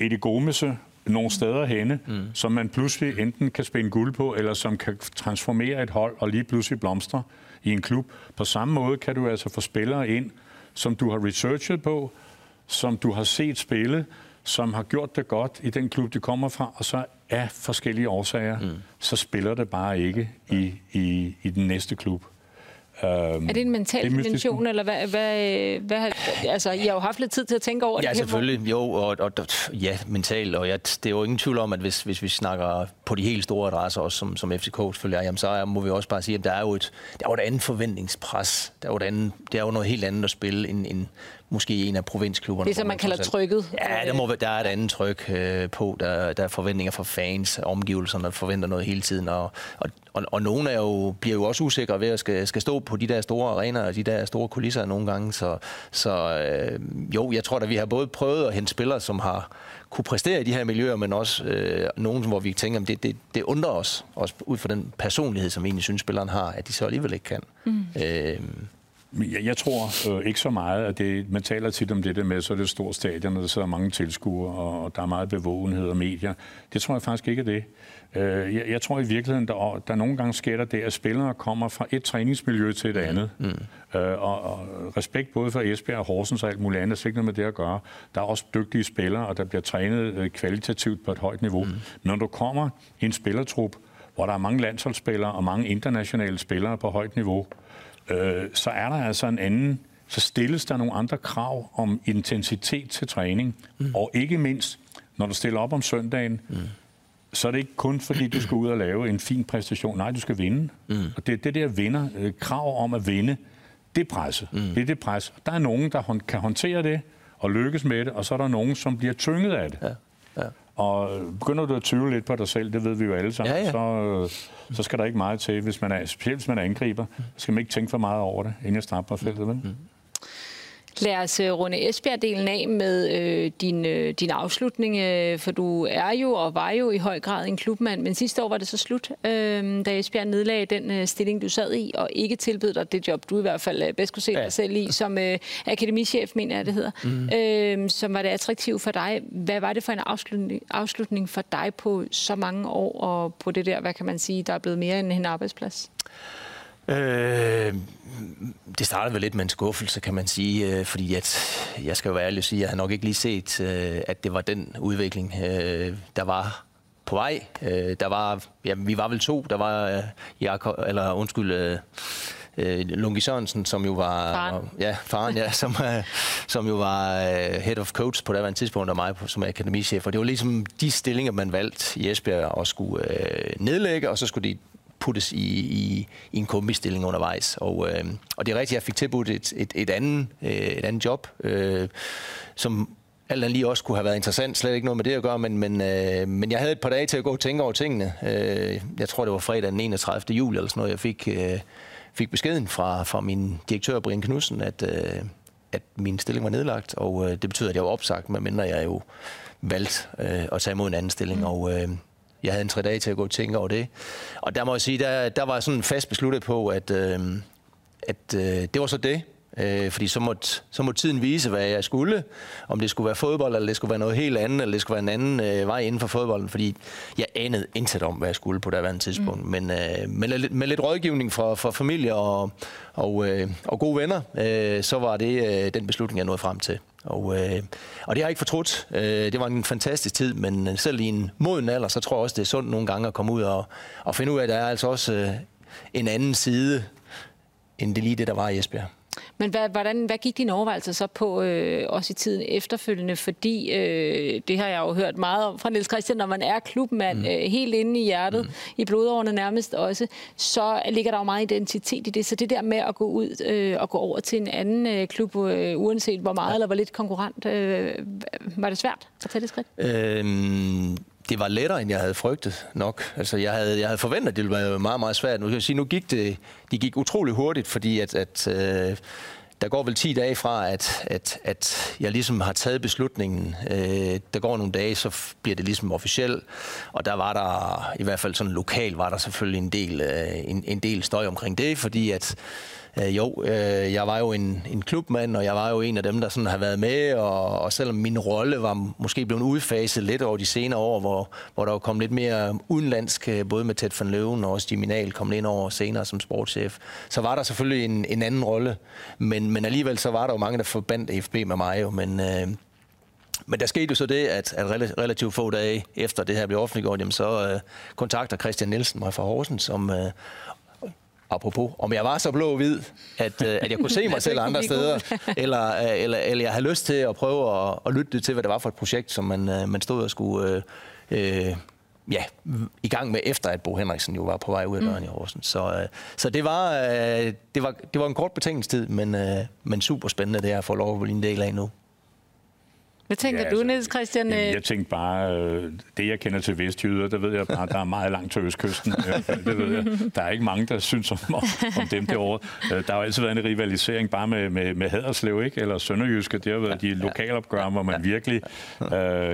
Eddie Gomese nogle steder henne, mm. som man pludselig enten kan spænde guld på, eller som kan transformere et hold og lige pludselig blomstre i en klub. På samme måde kan du altså få spillere ind, som du har researchet på, som du har set spille, som har gjort det godt i den klub, de kommer fra, og så af forskellige årsager, mm. så spiller det bare ikke i, i, i den næste klub. Øhm, er det en mental det dimension, eller hvad, hvad, hvad, altså, I har jo haft lidt tid til at tænke over ja, det. Ja, selvfølgelig. Jo, og, og, ja, mental. Og ja, det er jo ingen tvivl om, at hvis, hvis vi snakker på de helt store adresser, også som, som FCK selvfølgelig er, jamen, så er, må vi også bare sige, at der er jo et, der er jo et andet forventningspres. Der er jo et andet, det er jo noget helt andet at spille end, end måske en af provinsklubberne. Det, som man kalder trykket. Ja, der, må, der er et andet tryk øh, på. Der, der er forventninger fra fans, omgivelserne forventer noget hele tiden. Og, og, og, og nogle er jo, bliver jo også usikre ved at skal, skal stå på de der store arenaer og de der store kulisser nogle gange. Så, så øh, jo, jeg tror at vi har både prøvet at hente spillere, som har kunne præstere i de her miljøer, men også øh, nogen, hvor vi tænker, at det, det, det undrer os, også ud fra den personlighed, som vi egentlig synes, spilleren har, at de så alligevel ikke kan. Mm. Øh, jeg, jeg tror øh, ikke så meget, at det, man taler tit om det der med, så er det et stort stadion, og der sidder mange tilskuere, og, og der er meget bevågenhed og medier. Det tror jeg faktisk ikke er det. Øh, jeg, jeg tror i virkeligheden, der, der nogle gange sker der det, at spillere kommer fra et træningsmiljø til et andet. Mm. Øh, og, og respekt både for Esbjerg og Horsens og alt muligt andet, så ikke noget med det at gøre. Der er også dygtige spillere, og der bliver trænet øh, kvalitativt på et højt niveau. Mm. Når du kommer i en spillertrup, hvor der er mange landsholdsspillere og mange internationale spillere på højt niveau, øh, så er der altså en anden, så stilles der nogle andre krav om intensitet til træning, mm. og ikke mindst, når du stiller op om søndagen, mm. så er det ikke kun fordi, du skal ud og lave en fin præstation. Nej, du skal vinde. Mm. Og det er det der vinder, øh, krav om at vinde, det presset. Mm. Det er det pres. Der er nogen, der kan håndtere det og lykkes med det, og så er der nogen, som bliver tynget af det. Ja. Og begynder du at tvivle lidt på dig selv, det ved vi jo alle sammen, ja, ja. så, så skal der ikke meget til, hvis man er, specielt hvis man er angriber. Så skal man ikke tænke for meget over det, inden jeg straffer feltet, vel? Mm. Lad os uh, runde Esbjerg-delen af med øh, din, øh, din afslutning, øh, for du er jo og var jo i høj grad en klubmand, men sidste år var det så slut, øh, da Esbjerg nedlagde den øh, stilling, du sad i, og ikke tilbød dig det job, du i hvert fald øh, bedst kunne se ja. dig selv i, som øh, akademichef, mener jeg det hedder, mm. øh, som var det attraktivt for dig. Hvad var det for en afslutning, afslutning for dig på så mange år, og på det der, hvad kan man sige, der er blevet mere end en arbejdsplads? Øh, det startede vel lidt med en skuffelse, kan man sige, øh, fordi at, jeg skal jo være ærlig og sige, at jeg har nok ikke lige set, øh, at det var den udvikling, øh, der var på vej. Øh, der var, ja, vi var vel to, der var øh, Jakob, eller undskyld, øh, øh, Lungi Sørensen, som jo var... Faren. Ja, faren, ja, som, øh, som jo var øh, head of coach på det andet tidspunkt, og mig som akademichef. Og det var ligesom de stillinger, man valgte i Esbjerg at skulle øh, nedlægge, og så skulle de puttes i, i, i en kombistilling undervejs. Og, øh, og det er rigtigt, jeg fik tilbudt et, et, et, andet, øh, et andet job, øh, som alt lige også kunne have været interessant, slet ikke noget med det at gøre, men, men, øh, men jeg havde et par dage til at gå og tænke over tingene. Øh, jeg tror, det var fredag den 31. juli eller sådan noget, jeg fik, øh, fik beskeden fra, fra min direktør, Brian Knudsen, at, øh, at min stilling var nedlagt, og øh, det betyder, at jeg var opsagt, medmindre jeg jo valgt øh, at tage imod en anden stilling, mm. og øh, jeg havde en tre dage til at gå og tænke over det. Og der må jeg sige, der, der var sådan fast besluttet på, at, øh, at øh, det var så det. Øh, fordi så måtte, så måtte tiden vise, hvad jeg skulle. Om det skulle være fodbold, eller det skulle være noget helt andet, eller det skulle være en anden øh, vej inden for fodbolden. Fordi jeg anede intet om, hvad jeg skulle på det tidspunkt. Mm. Men øh, med, lidt, med lidt rådgivning fra, fra familie og, og, øh, og gode venner, øh, så var det øh, den beslutning, jeg nåede frem til. Og, øh, og det har jeg ikke fortrudt. Øh, det var en fantastisk tid, men øh, selv i en moden alder, så tror jeg også, det er sundt nogle gange at komme ud og, og finde ud af, at der er altså også øh, en anden side end det lige det, der var i Esbjerg. Men hvad, hvordan, hvad gik dine overvejelser så på, øh, også i tiden efterfølgende? Fordi, øh, det har jeg jo hørt meget om fra Niels Christian, når man er klubmand mm. øh, helt inde i hjertet, mm. i blodårene nærmest også, så ligger der jo meget identitet i det. Så det der med at gå ud øh, og gå over til en anden øh, klub, øh, uanset hvor meget ja. eller hvor lidt konkurrent, øh, var det svært at tage det skridt? Øhm det var lettere, end jeg havde frygtet nok. Altså, jeg havde, jeg havde forventet, at det ville være meget, meget svært. Nu kan jeg sige, nu gik det, de gik utrolig hurtigt, fordi at, at øh, der går vel 10 dage fra, at, at, at jeg ligesom har taget beslutningen. Øh, der går nogle dage, så bliver det ligesom officielt. Og der var der, i hvert fald sådan lokal, var der selvfølgelig en del, øh, en, en del støj omkring det, fordi at Øh, jo, øh, jeg var jo en, en klubmand, og jeg var jo en af dem, der sådan har været med, og, og selvom min rolle var måske blevet udfaset lidt over de senere år, hvor, hvor der var kommet lidt mere udenlandsk, øh, både med Ted van Løven og også Jiminal kom ind over senere som sportschef, så var der selvfølgelig en, en anden rolle, men, men alligevel så var der jo mange, der forbandt FB med mig jo, men... Øh, men der skete jo så det, at, at relativt få dage efter det her blev offentliggjort, jamen så øh, kontakter Christian Nielsen mig fra Horsens som, øh, apropos, om jeg var så blå-hvid, at, øh, at jeg kunne se mig *laughs* selv andre steder, *laughs* eller, øh, eller, eller jeg havde lyst til at prøve at, at lytte til, hvad det var for et projekt, som man, øh, man stod og skulle øh, øh, ja, i gang med, efter at Bo Henriksen jo var på vej ud af mm. døren mm. i Horsens. Så, øh, så det, var, øh, det, var, det var en kort betingelsestid, men, øh, men super spændende, det at få lov at blive en del af nu. Hvad tænker ja, du, altså, Niels Christian? Jamen, jeg tænkte bare, øh, det jeg kender til Vestjyder, der ved jeg bare, der er meget langt til Østkysten. det ved jeg. Der er ikke mange, der synes om, om dem derovre. Øh, der har jo altid været en rivalisering bare med, med, med Haderslev, ikke? eller Sønderjyske. Det har været de lokalopgør, hvor man virkelig, øh,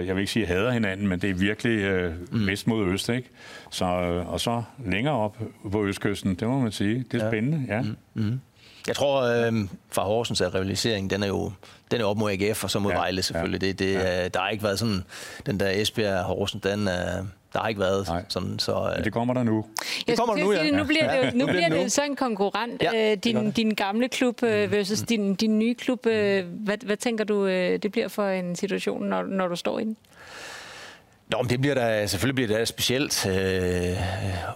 jeg vil ikke sige hader hinanden, men det er virkelig øh, mm. vest mod øst. Ikke? Så, øh, og så længere op på Østkysten, det må man sige. Det er spændende, ja. Mm. Mm. Jeg tror, øh, fra Horsens at rivaliseringen, den er jo den er op mod AGF, og så mod ja, Vejle selvfølgelig. Ja, det, det, ja. Der har ikke været sådan, den der Esbjerg Horsens, den er, der har ikke været Nej. sådan, så... Men det kommer der nu. Det kommer der nu, ja. Nu bliver det, nu bliver det så en konkurrent, ja, øh, din, din gamle klub øh, versus din, din nye klub. Øh, hvad, hvad tænker du, det bliver for en situation, når, når du står i den? Nå, men det bliver da, selvfølgelig bliver det da specielt, øh,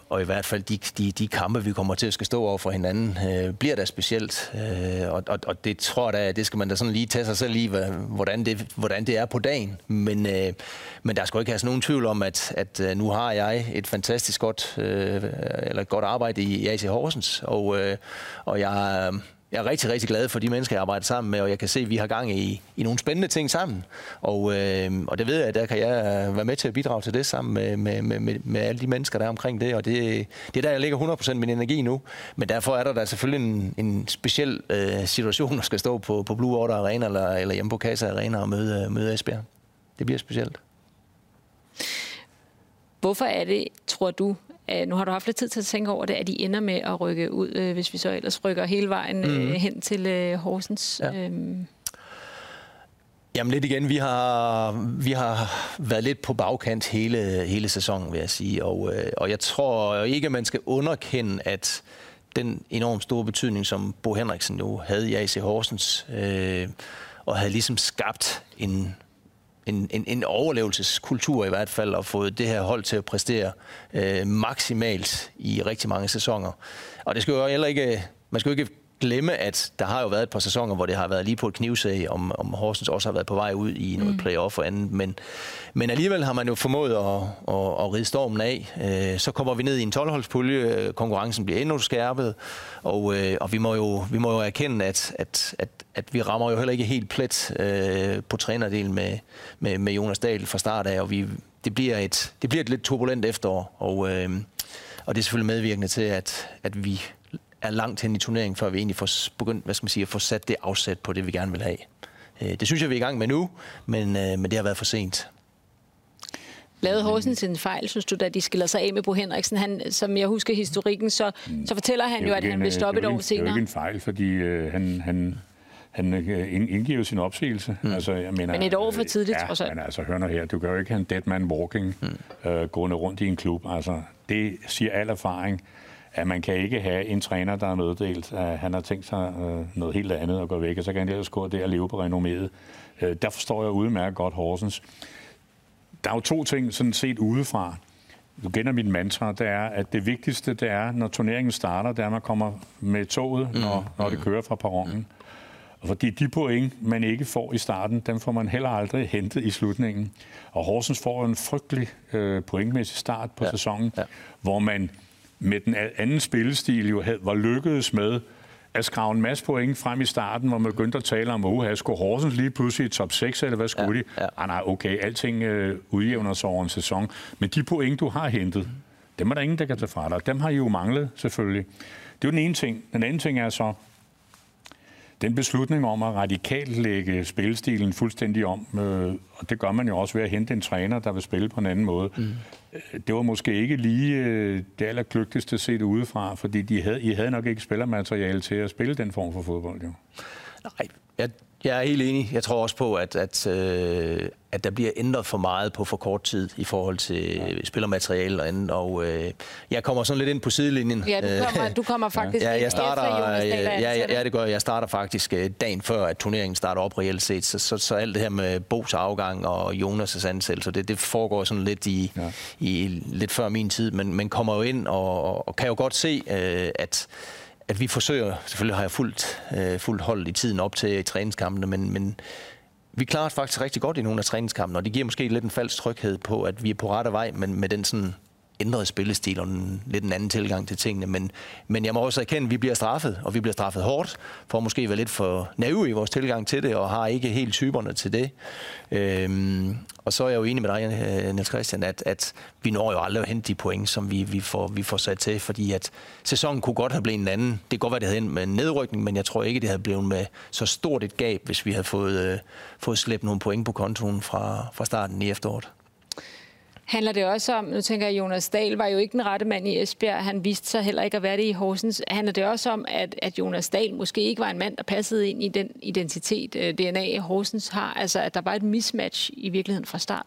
og i hvert fald de, de, de kampe, vi kommer til at skal stå over for hinanden, øh, bliver da specielt, øh, og, og, og det tror jeg da, det skal man da sådan lige tage sig selv i, hvordan det, hvordan det er på dagen, men, øh, men der skal ikke have sådan nogen tvivl om, at, at øh, nu har jeg et fantastisk godt, øh, eller et godt arbejde i AC Horsens, og, øh, og jeg jeg er rigtig, rigtig glad for de mennesker, jeg arbejder sammen med, og jeg kan se, at vi har gang i, i nogle spændende ting sammen. Og, øh, og det ved jeg, at der kan jeg være med til at bidrage til det sammen med, med, med, med, med alle de mennesker, der er omkring det. Og det, det er der, jeg lægger 100% min energi nu. Men derfor er der der selvfølgelig en, en speciel øh, situation at skal stå på, på Blue Water Arena eller, eller hjemme på Casa Arena og møde, møde Esbjerg. Det bliver specielt. Hvorfor er det, tror du, nu har du haft lidt tid til at tænke over det, at de ender med at rykke ud, øh, hvis vi så ellers rykker hele vejen mm. hen til Horsens. Ja. Øhm. Jamen lidt igen, vi har, vi har været lidt på bagkant hele, hele sæsonen, vil jeg sige. Og, og jeg tror ikke, man skal underkende, at den enormt store betydning, som Bo Henriksen jo havde i AC Horsens, øh, og havde ligesom skabt en en, en, en overlevelseskultur i hvert fald, og fået det her hold til at præstere øh, maksimalt i rigtig mange sæsoner. Og det skal jo heller ikke, øh, man skal jo ikke glemme, at der har jo været et par sæsoner, hvor det har været lige på et knivsag, om, om Horsens også har været på vej ud i noget mm. playoff og andet. Men, men alligevel har man jo formået at, at, at ride stormen af. Øh, så kommer vi ned i en 12-holdspulje, konkurrencen bliver endnu skærpet, og, øh, og vi, må jo, vi må jo erkende, at, at, at, at vi rammer jo heller ikke helt plet øh, på trænerdelen med, med, med Jonas Dahl fra start af, og vi, det, bliver et, det bliver et lidt turbulent efterår, og, og det er selvfølgelig medvirkende til, at, at vi er langt hen i turneringen, før vi egentlig får begyndt, hvad skal man sige, at få sat det afsæt på det, vi gerne vil have. Øh, det synes jeg, vi er i gang med nu, men, øh, men det har været for sent. Lavede Horsens en fejl, synes du, da de skiller sig af med Bo Henriksen? Han, som jeg husker historikken, så, så fortæller han jo, at han vil stoppe et år senere. Det er jo ikke en fejl, fordi øh, han, han, han øh, indgiver sin opsigelse. Mm. Altså, jeg mener, men et år for tidligt, ja, trods alt. men altså, hør nu her, du kan jo ikke have en dead man walking, mm. øh, gående rundt i en klub. Altså, det siger al erfaring at man kan ikke have en træner, der har meddelt, at han har tænkt sig øh, noget helt andet at gå væk, og så kan han ellers gå der og leve på renomméet. Øh, der forstår jeg udmærket godt Horsens. Der er jo to ting, sådan set udefra. du kender mit mantra, det er, at det vigtigste, det er, når turneringen starter, det er, at man kommer med toget, mm. når, når det kører fra perronen. Mm. Fordi de point, man ikke får i starten, dem får man heller aldrig hentet i slutningen. Og Horsens får en frygtelig øh, pointmæssig start på ja. sæsonen, ja. hvor man med den anden spillestil jo havde, var lykkedes med at skrave en masse point frem i starten, hvor man begyndte at tale om, at skulle Horsens lige pludselig i top 6, eller hvad skulle ja, de? Ja. Ah, nej, okay, alting øh, udjævner sig over en sæson. Men de point, du har hentet, dem er der ingen, der kan tage fra dig. Dem har I jo manglet, selvfølgelig. Det er jo den ene ting. Den anden ting er så, den beslutning om at radikalt lægge spillestilen fuldstændig om, øh, og det gør man jo også ved at hente en træner, der vil spille på en anden måde, mm. Øh, det var måske ikke lige øh, det allerkløgtigste set udefra, fordi de havde, I havde nok ikke spillermateriale til at spille den form for fodbold. Jo. Nej, jeg, jeg er helt enig. Jeg tror også på, at, at, øh, at der bliver ændret for meget på for kort tid i forhold til ja. spillermateriale og andet. Og øh, jeg kommer sådan lidt ind på sidelinjen. Ja, du kommer, du kommer *laughs* faktisk ja, jeg starter, efter ja, ja, ja, det gør jeg. starter faktisk øh, dagen før, at turneringen starter op reelt set. Så, så, så alt det her med Bos afgang og Jonas' ansættelse, det, det foregår sådan lidt i, ja. i lidt før min tid, men, men kommer jo ind og, og kan jo godt se, øh, at at vi forsøger, selvfølgelig har jeg fuldt, øh, fuldt hold i tiden op til i træningskampene, men, men vi klarer os faktisk rigtig godt i nogle af træningskampene, og det giver måske lidt en falsk tryghed på, at vi er på rette vej, men med den sådan ændret spillestil og en, lidt en anden tilgang til tingene. Men, men jeg må også erkende, at vi bliver straffet, og vi bliver straffet hårdt, for at måske være lidt for naive i vores tilgang til det, og har ikke helt typerne til det. Øhm, og så er jeg jo enig med dig, øh, Niels Christian, at, at vi når jo aldrig at hente de point, som vi, vi, får, vi får sat til, fordi at sæsonen kunne godt have blevet en anden. Det kan godt være, det havde endt med en nedrykning, men jeg tror ikke, det havde blevet med så stort et gab, hvis vi havde fået, øh, fået slæbt nogle point på kontoen fra, fra starten i efteråret. Handler det også om, nu tænker jeg, Jonas Dahl var jo ikke den rette mand i Esbjerg, han viste sig heller ikke at være det i Horsens. Handler det også om, at, at Jonas Dahl måske ikke var en mand, der passede ind i den identitet, øh, DNA Horsens har? Altså, at der var et mismatch i virkeligheden fra start?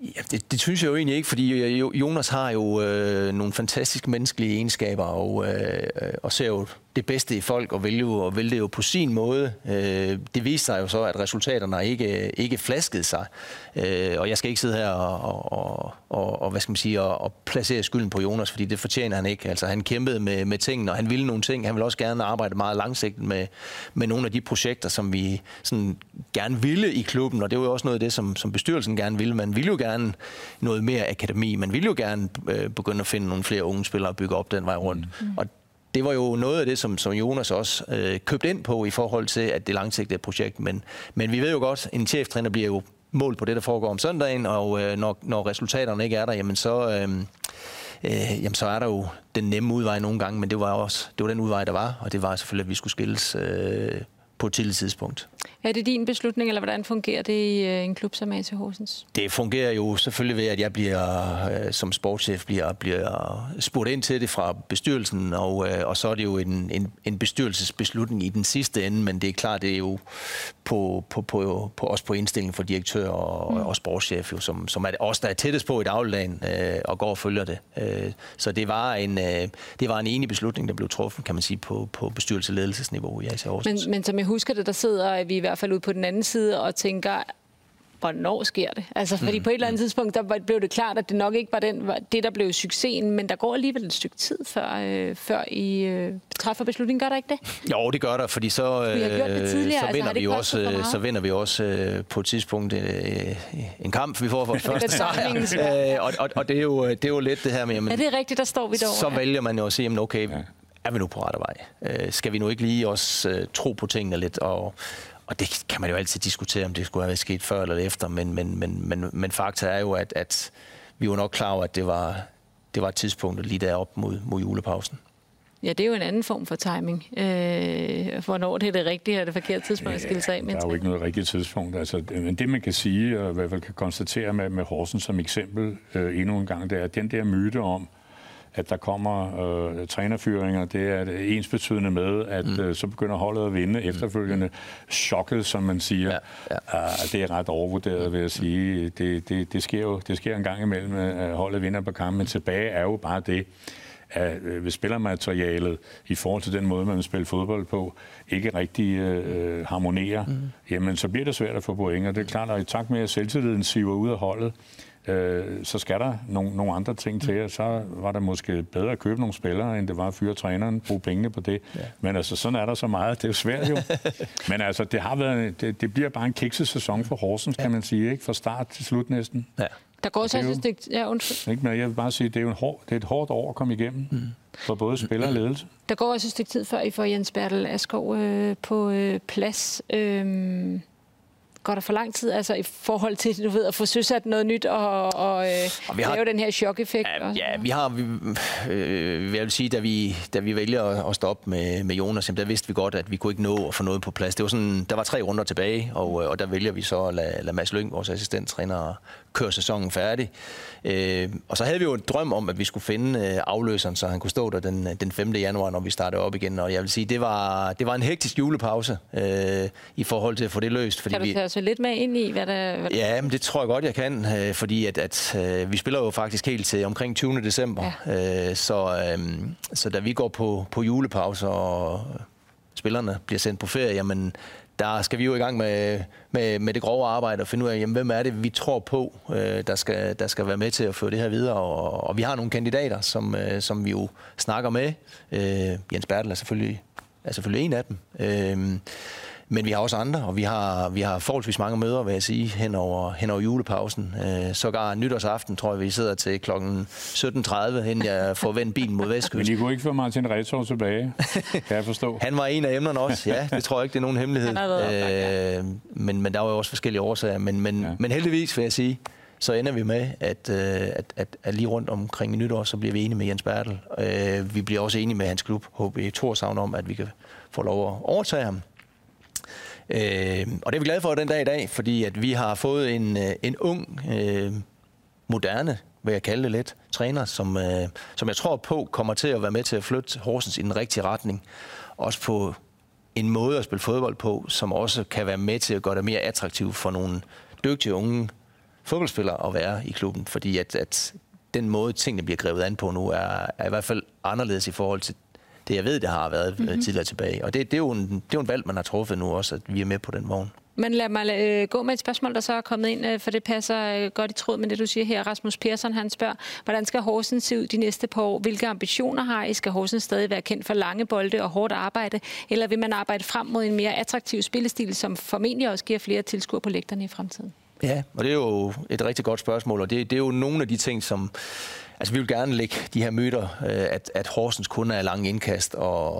Ja, det, det synes jeg jo egentlig ikke, fordi øh, Jonas har jo øh, nogle fantastiske menneskelige egenskaber, og, øh, øh og ser jo det bedste i folk og jo, og vil det jo på sin måde. Øh, det viste sig jo så, at resultaterne ikke, ikke flaskede sig. Øh, og jeg skal ikke sidde her og, og, og, og hvad skal man sige, og, og placere skylden på Jonas, fordi det fortjener han ikke. Altså, han kæmpede med, med tingene, og han ville nogle ting. Han ville også gerne arbejde meget langsigtet med, med nogle af de projekter, som vi sådan gerne ville i klubben. Og det var jo også noget af det, som, som bestyrelsen gerne ville. Man ville jo gerne noget mere akademi. Man ville jo gerne øh, begynde at finde nogle flere unge spillere og bygge op den vej rundt. Mm. Og det var jo noget af det, som, som Jonas også øh, købte ind på i forhold til, at det langsigtede projekt. Men, men vi ved jo godt, at en cheftræner bliver jo mål på det, der foregår om søndagen, og øh, når, når resultaterne ikke er der, jamen så, øh, øh, jamen så er der jo den nemme udvej nogle gange, men det var også det var den udvej, der var, og det var selvfølgelig, at vi skulle skilles øh, på et tidligt tidspunkt. Er det din beslutning, eller hvordan fungerer det i øh, en klub som AC Horsens? Det fungerer jo selvfølgelig ved, at jeg bliver øh, som sportschef bliver, bliver spurgt ind til det fra bestyrelsen, og, øh, og så er det jo en, en, en bestyrelsesbeslutning i den sidste ende, men det er klart, det er jo på, på, på, på os på indstillingen for direktør og, mm. og sportschef, jo, som, som er os, der er tættest på i dagligdagen øh, og går og følger det. Øh, så det var, en, øh, det var en enig beslutning, der blev truffet, kan man sige, på, på bestyrelse-ledelsesniveau i AC Horsens. Men, men som jeg husker det, der sidder vi i hvert fald ude på den anden side og tænker, hvornår sker det? Altså, fordi mm. på et eller andet tidspunkt, der blev det klart, at det nok ikke var den, det, der blev succesen, men der går alligevel et stykke tid, før, øh, før I øh, træffer beslutningen. Gør der ikke det? Jo, det gør der, fordi så, øh, så altså, vinder altså, vi også, øh, så vinder vi også øh, på et tidspunkt øh, en kamp, vi får vores *laughs* første sejr. *laughs* øh, og, og, og det, er jo, det er jo lidt det her med, jamen, ja, det er rigtigt, der står vi derovre. Så vælger man jo at sige, jamen, okay, ja. Er vi nu på rette vej? Øh, skal vi nu ikke lige også øh, tro på tingene lidt og og det kan man jo altid diskutere, om det skulle have sket før eller efter, men, men, men, men, men fakta er jo, at, at vi var nok klar over, at det var, det var et tidspunkt lige derop mod, mod julepausen. Ja, det er jo en anden form for timing. Øh, hvornår det er det rigtige og det forkerte tidspunkt at skille sig af med. Der er jo ikke noget rigtigt tidspunkt. Altså, men det, man kan sige, og hvad man kan konstatere med, med Horsen som eksempel øh, endnu en gang, det er, at den der myte om, at der kommer øh, trænerfyringer, det er ens betydende med, at mm. øh, så begynder holdet at vinde efterfølgende. Chokket, som man siger, ja, ja. Uh, det er ret overvurderet, vil jeg sige. Det, det, det, sker jo det sker en gang imellem, at holdet vinder på kampen, men tilbage er jo bare det, at øh, hvis spillermaterialet i forhold til den måde, man vil spille fodbold på, ikke rigtig øh, harmonerer, mm. jamen så bliver det svært at få point. Og det er klart, at i takt med, at selvtilliden siver ud af holdet, øh, så skal der nogle, nogle andre ting til, og så var det måske bedre at købe nogle spillere, end det var at fyre træneren, bruge pengene på det. Ja. Men altså, sådan er der så meget. Det er jo svært jo. *laughs* Men altså, det, har været, det, det bliver bare en kikset sæson for Horsens, kan man sige, ikke? fra start til slut næsten. Ja. Der går også et stykke... Ja, undskyld. Ikke, men jeg vil bare sige, det er jo en hård, det er et hårdt år at komme igennem. Mm. For både spiller og ledelse. Der går også et stykke tid før I får Jens Bertel Askov øh, på øh, plads. Øh, går der for lang tid altså i forhold til du ved, at få søsat noget nyt og, og, øh, og vi har, lave den her chok-effekt? Ja, ja, vi har, vi, øh, jeg vil sige, da vi, da vi vælger at, at stoppe med, med Jonas, jamen, der vidste vi godt, at vi kunne ikke nå at få noget på plads. Det var sådan, der var tre runder tilbage, og, øh, og der vælger vi så at lade, lade Mads Lyng, vores assistenttræner, køre sæsonen færdig. Øh, og så havde vi jo en drøm om, at vi skulle finde øh, afløseren, så han kunne stå der den, den 5. januar, når vi startede op igen. Og jeg vil sige, det var, det var en hektisk julepause øh, i forhold til at få det løst. Fordi kan du tage os lidt med ind i, hvad der... Hvad ja, men det tror jeg godt, jeg kan, øh, fordi at, at øh, vi spiller jo faktisk helt til omkring 20. december. Ja. Øh, så, øh, så da vi går på, på julepause, og spillerne bliver sendt på ferie, jamen der skal vi jo i gang med, med, med det grove arbejde og finde ud af, jamen, hvem er det, vi tror på, øh, der, skal, der skal være med til at føre det her videre. Og, og vi har nogle kandidater, som, øh, som vi jo snakker med. Øh, Jens Bertel er selvfølgelig, er selvfølgelig en af dem. Øh, men vi har også andre, og vi har, vi har forholdsvis mange møder, vil jeg sige, hen over, hen over julepausen. Øh, sågar nytårsaften, tror jeg, vi sidder til klokken 17.30, inden jeg får vendt bilen mod Vestkysten. Men I kunne ikke få Martin Retor tilbage, kan jeg forstå. Han var en af emnerne også, ja. Det tror jeg ikke, det er nogen hemmelighed. Øh, men, men der var jo også forskellige årsager. Men, men, ja. men heldigvis, vil jeg sige, så ender vi med, at, øh, at, at, at lige rundt omkring nytår, så bliver vi enige med Jens Bertel. Øh, vi bliver også enige med hans klub, HB Torshavn, om, at vi kan få lov at overtage ham. Øh, og det er vi glade for den dag i dag, fordi at vi har fået en, øh, en ung, øh, moderne, vil jeg kalde det lidt, træner, som, øh, som jeg tror på kommer til at være med til at flytte Horsens i den rigtige retning. Også på en måde at spille fodbold på, som også kan være med til at gøre det mere attraktivt for nogle dygtige unge fodboldspillere at være i klubben. Fordi at, at den måde, tingene bliver grevet an på nu, er, er i hvert fald anderledes i forhold til det, jeg ved, det har været mm-hmm. tidligere tilbage. Og det, det, er jo en, det er jo en valg, man har truffet nu også, at vi er med på den vogn. Men lad mig øh, gå med et spørgsmål, der så er kommet ind, øh, for det passer øh, godt i tråd med det, du siger her. Rasmus Persson, han spørger, hvordan skal Horsens se ud de næste par år? Hvilke ambitioner har I? Skal Horsens stadig være kendt for lange bolde og hårdt arbejde? Eller vil man arbejde frem mod en mere attraktiv spillestil, som formentlig også giver flere tilskuere på lægterne i fremtiden? Ja, og det er jo et rigtig godt spørgsmål, og det, det er jo nogle af de ting, som Altså, vi vil gerne lægge de her myter, øh, at, at Horsens kun er lange indkast og,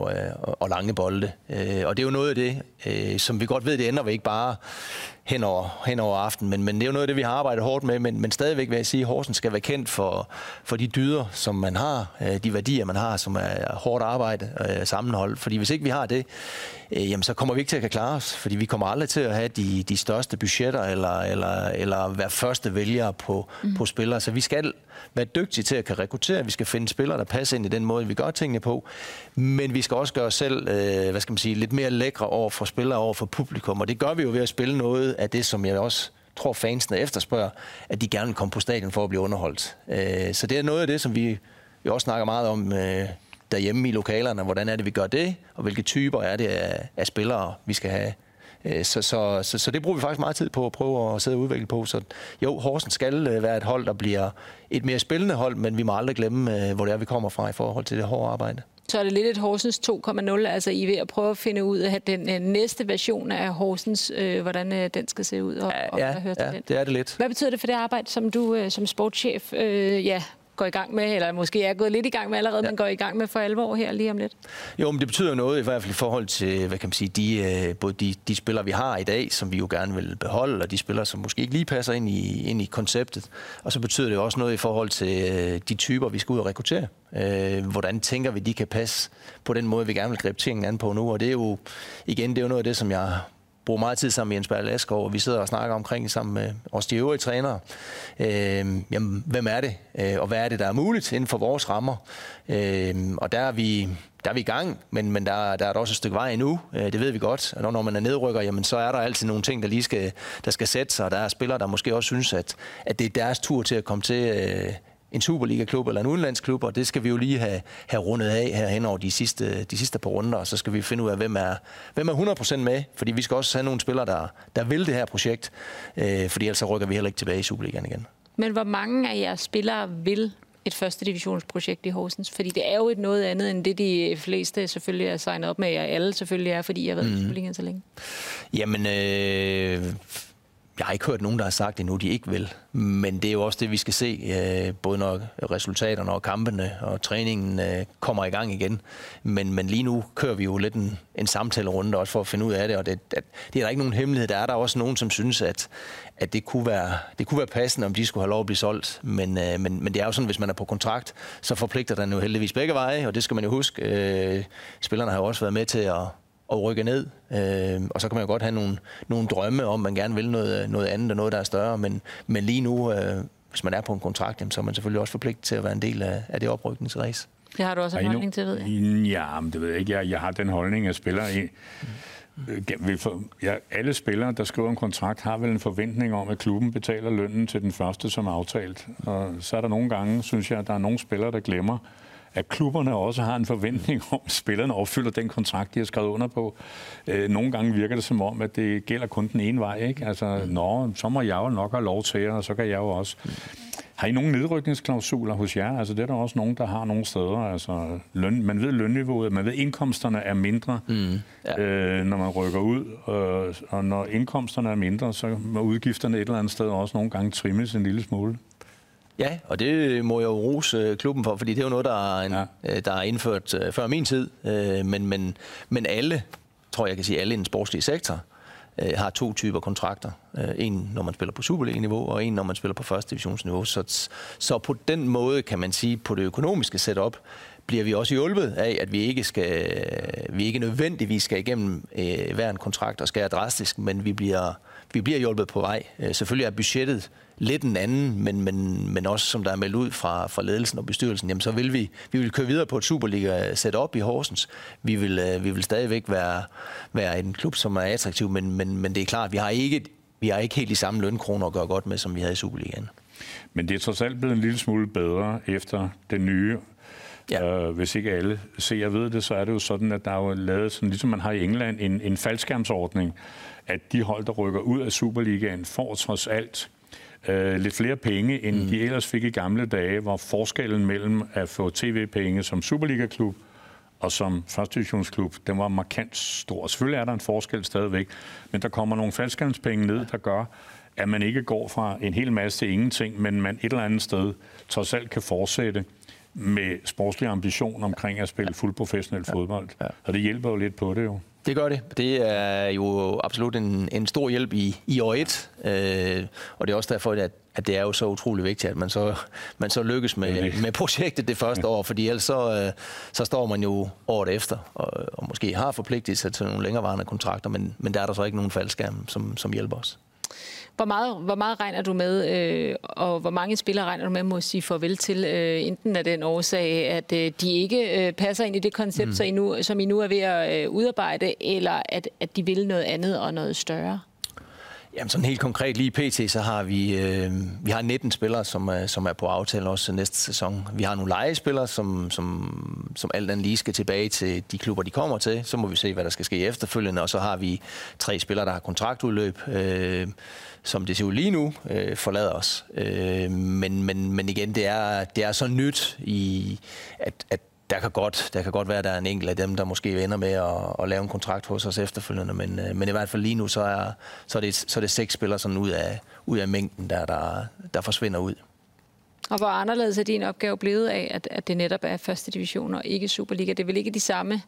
og, og lange bolde. Øh, og det er jo noget af det, øh, som vi godt ved, det ender vi ikke bare hen over, hen over aften. Men, men det er jo noget af det, vi har arbejdet hårdt med. Men, men stadigvæk vil jeg sige, at Horsens skal være kendt for, for de dyder, som man har, de værdier, man har, som er hårdt arbejde, sammenhold. Fordi hvis ikke vi har det, jamen, så kommer vi ikke til at klare os. Fordi vi kommer aldrig til at have de, de største budgetter, eller, eller, eller være første vælgere på, mm. på spillere. Så vi skal være dygtige til at kan rekruttere. Vi skal finde spillere, der passer ind i den måde, vi gør tingene på. Men vi skal også gøre os selv øh, hvad skal man sige, lidt mere lækre over for spillere, over for publikum. Og det gør vi jo ved at spille noget af det, som jeg også tror fansene efterspørger, at de gerne vil komme på stadion for at blive underholdt. Øh, så det er noget af det, som vi, jo også snakker meget om øh, derhjemme i lokalerne. Hvordan er det, vi gør det, og hvilke typer er det af, af spillere, vi skal have så, så, så, så det bruger vi faktisk meget tid på at prøve at sidde og udvikle på. Så jo, Horsens skal øh, være et hold, der bliver et mere spændende hold, men vi må aldrig glemme, øh, hvor det er, vi kommer fra i forhold til det hårde arbejde. Så er det lidt et Horsens 2.0, altså I er ved at prøve at finde ud af den næste version af Horsens, øh, hvordan øh, den skal se ud og, ja, og ja, ja, den. det er det lidt. Hvad betyder det for det arbejde, som du øh, som sportschef øh, ja, går i gang med, eller måske er gået lidt i gang med allerede, ja. men går i gang med for alvor her lige om lidt? Jo, men det betyder noget i hvert fald i forhold til, hvad kan man sige, de, øh, både de, de spillere, vi har i dag, som vi jo gerne vil beholde, og de spillere, som måske ikke lige passer ind i, ind i konceptet. Og så betyder det også noget i forhold til øh, de typer, vi skal ud og rekruttere. Øh, hvordan tænker vi, de kan passe på den måde, vi gerne vil gribe tingene an på nu. Og det er jo, igen, det er jo noget af det, som jeg bruger meget tid sammen med Jens Bertel og vi sidder og snakker omkring sammen med os de øvrige trænere. Øh, jamen, hvem er det, øh, og hvad er det, der er muligt inden for vores rammer? Øh, og der er vi, der er vi i gang, men, men der, der er der også et stykke vej endnu. Øh, det ved vi godt. Og når man er nedrykker, jamen, så er der altid nogle ting, der lige skal, der skal sætte sig. Og der er spillere, der måske også synes, at, at det er deres tur til at komme til øh, en Superliga-klub eller en udenlandsklub, og det skal vi jo lige have, have rundet af her hen over de sidste, de sidste par runder, og så skal vi finde ud af, hvem er, hvem er 100% med, fordi vi skal også have nogle spillere, der, der vil det her projekt, øh, fordi ellers så rykker vi heller ikke tilbage i Superligaen igen. Men hvor mange af jeres spillere vil et første divisionsprojekt i Horsens? Fordi det er jo et noget andet, end det de fleste selvfølgelig er signet op med, og alle selvfølgelig er, fordi jeg har været mm. i Superligaen så længe. Jamen, øh, jeg har ikke hørt nogen, der har sagt endnu, de ikke vil. Men det er jo også det, vi skal se, øh, både når resultaterne og kampene og træningen øh, kommer i gang igen. Men, men lige nu kører vi jo lidt en, en samtalerunde også for at finde ud af det, og det, at, det er der ikke nogen hemmelighed. Der er der også nogen, som synes, at, at det, kunne være, det kunne være passende, om de skulle have lov at blive solgt. Men, øh, men, men det er jo sådan, hvis man er på kontrakt, så forpligter den jo heldigvis begge veje, og det skal man jo huske. Spillerne har jo også været med til at at rykke ned. Øh, og så kan man jo godt have nogle, nogle drømme om, man gerne vil noget, noget andet og noget, der er større. Men, men lige nu, øh, hvis man er på en kontrakt, jamen, så er man selvfølgelig også forpligtet til at være en del af, af det oprykningsrace. Det har du også en holdning til, ved jeg? Ja, men det ved jeg ikke. Jeg, jeg har den holdning, at spillere i, Ja, alle spillere, der skriver en kontrakt, har vel en forventning om, at klubben betaler lønnen til den første, som er aftalt. Og så er der nogle gange, synes jeg, at der er nogle spillere, der glemmer, at klubberne også har en forventning om, at spillerne opfylder den kontrakt, de har skrevet under på. Øh, nogle gange virker det som om, at det gælder kun den ene vej. Ikke? Altså, mm. nå, så må jeg jo nok have lov til, og så kan jeg jo også. Har I nogle nedrykningsklausuler hos jer? Altså, det er der også nogen, der har nogle steder. Altså, løn, man ved lønniveauet, man ved, indkomsterne er mindre, mm, ja. øh, når man rykker ud. Og, og når indkomsterne er mindre, så må udgifterne et eller andet sted også nogle gange trimmes en lille smule. Ja, og det må jeg jo rose øh, klubben for, fordi det er jo noget, der er, en, ja. Øh, der er indført øh, før min tid. Men, men, men alle, tror jeg kan sige, alle i den sportslige sektor, har to typer kontrakter. En, når man spiller på Superliga-niveau, og en, når man spiller på første divisionsniveau. Så, så på den måde, kan man sige, på det økonomiske setup, bliver vi også hjulpet af, at vi ikke, skal, vi ikke nødvendigvis skal igennem øh, hver en kontrakt og skære drastisk, men vi bliver, vi bliver hjulpet på vej. selvfølgelig er budgettet lidt en anden, men, men, men også som der er meldt ud fra, fra ledelsen og bestyrelsen, jamen så vil vi, vi vil køre videre på et Superliga setup i Horsens. Vi vil, øh, vi vil stadigvæk være, være en klub, som er attraktiv, men, men, men det er klart, vi har ikke vi har ikke helt de samme lønkroner at gøre godt med, som vi havde i Superligaen. Men det er trods alt blevet en lille smule bedre efter det nye Ja. Øh, hvis ikke alle ser ved det, så er det jo sådan, at der er jo lavet, sådan, ligesom man har i England, en, en faldskærmsordning, at de hold, der rykker ud af Superligaen, får trods alt øh, lidt flere penge, end mm. de ellers fik i gamle dage, hvor forskellen mellem at få tv-penge som Superliga-klub og som første divisionsklub, den var markant stor. Selvfølgelig er der en forskel stadigvæk, men der kommer nogle faldskærmspenge ned, der gør, at man ikke går fra en hel masse til ingenting, men man et eller andet sted trods alt kan fortsætte med sportslig ambition omkring at spille fuld professionel fodbold. Og det hjælper jo lidt på det jo. Det gør det. Det er jo absolut en, en stor hjælp i, i år et, øh, og det er også derfor, at, at det er jo så utrolig vigtigt, at man så, man så lykkes med, med projektet det første år, fordi ellers så, øh, så står man jo året efter, og, og måske har forpligtet sig til nogle længerevarende kontrakter, men, men der er der så ikke nogen faldskærm, som, som hjælper os. Hvor meget, hvor meget regner du med, øh, og hvor mange spillere regner du med må sige farvel til, øh, enten af den årsag, at øh, de ikke øh, passer ind i det koncept, mm. så I nu, som I nu er ved at øh, udarbejde, eller at, at de vil noget andet og noget større? Jamen sådan helt konkret lige pt, så har vi, øh, vi har 19 spillere, som er, som er på aftale også næste sæson. Vi har nogle legespillere, som, som, som alt andet lige skal tilbage til de klubber, de kommer til. Så må vi se, hvad der skal ske efterfølgende. Og så har vi tre spillere, der har kontraktudløb. Øh, som det ser ud lige nu, øh, forlader os. Øh, men, men, men igen, det er, det er så nyt, i, at, at der kan, godt, der kan godt være, at der er en enkelt af dem, der måske ender med at, at lave en kontrakt hos os efterfølgende, men, øh, men i hvert fald lige nu, så er, så er, det, så er det seks spillere sådan ud af, ud af mængden, der, der, der forsvinder ud. Og hvor anderledes er din opgave blevet af, at, at det netop er første division og ikke Superliga? Det er vel ikke de samme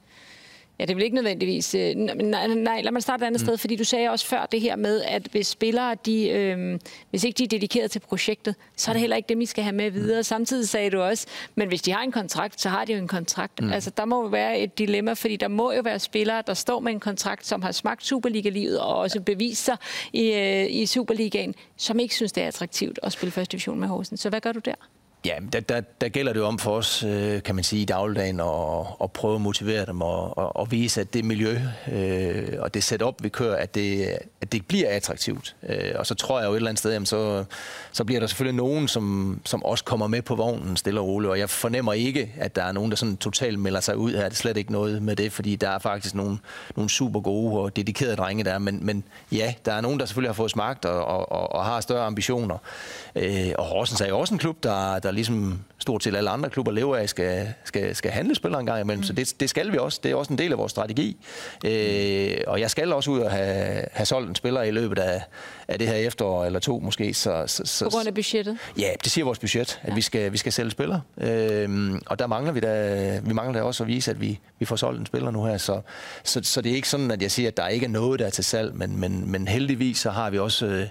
Ja, det vel ikke nødvendigvis... Øh, nej, nej, lad mig starte et andet mm. sted, fordi du sagde også før det her med, at hvis spillere, de, øh, hvis ikke de er dedikeret til projektet, så er det heller ikke dem, I skal have med videre. Mm. Samtidig sagde du også, men hvis de har en kontrakt, så har de jo en kontrakt. Mm. Altså, der må jo være et dilemma, fordi der må jo være spillere, der står med en kontrakt, som har smagt Superliga-livet og også bevist sig i, øh, i Superligaen, som ikke synes, det er attraktivt at spille første division med Horsens. Så hvad gør du der? Ja, der, der, der gælder det jo om for os, øh, kan man sige, i dagligdagen at, at prøve at motivere dem og, og, og vise, at det miljø øh, og det setup, vi kører, at det, at det bliver attraktivt. Øh, og så tror jeg jo et eller andet sted, jamen, så, så bliver der selvfølgelig nogen, som, som også kommer med på vognen stille og roligt. Og jeg fornemmer ikke, at der er nogen, der sådan totalt melder sig ud her. Det er slet ikke noget med det, fordi der er faktisk nogle, nogle super gode og dedikerede drenge der. Men, men ja, der er nogen, der selvfølgelig har fået smagt og, og, og, og har større ambitioner. Øh, og Horsens er jo også en klub, der, der ligesom stort set alle andre klubber lever af, skal, skal, skal handle spillere en gang imellem. Mm. Så det, det skal vi også. Det er også en del af vores strategi. Øh, og jeg skal også ud og have, have solgt en spiller i løbet af, af det her efterår, eller to måske. Så, så, så, på grund af budgettet? Ja, det siger vores budget, at ja. vi, skal, vi skal sælge spillere. Øh, og der mangler vi da, vi mangler da også at vise, at vi, vi får solgt en spiller nu her. Så, så, så det er ikke sådan, at jeg siger, at der ikke er noget, der er til salg, men, men, men heldigvis så har vi også... Øh,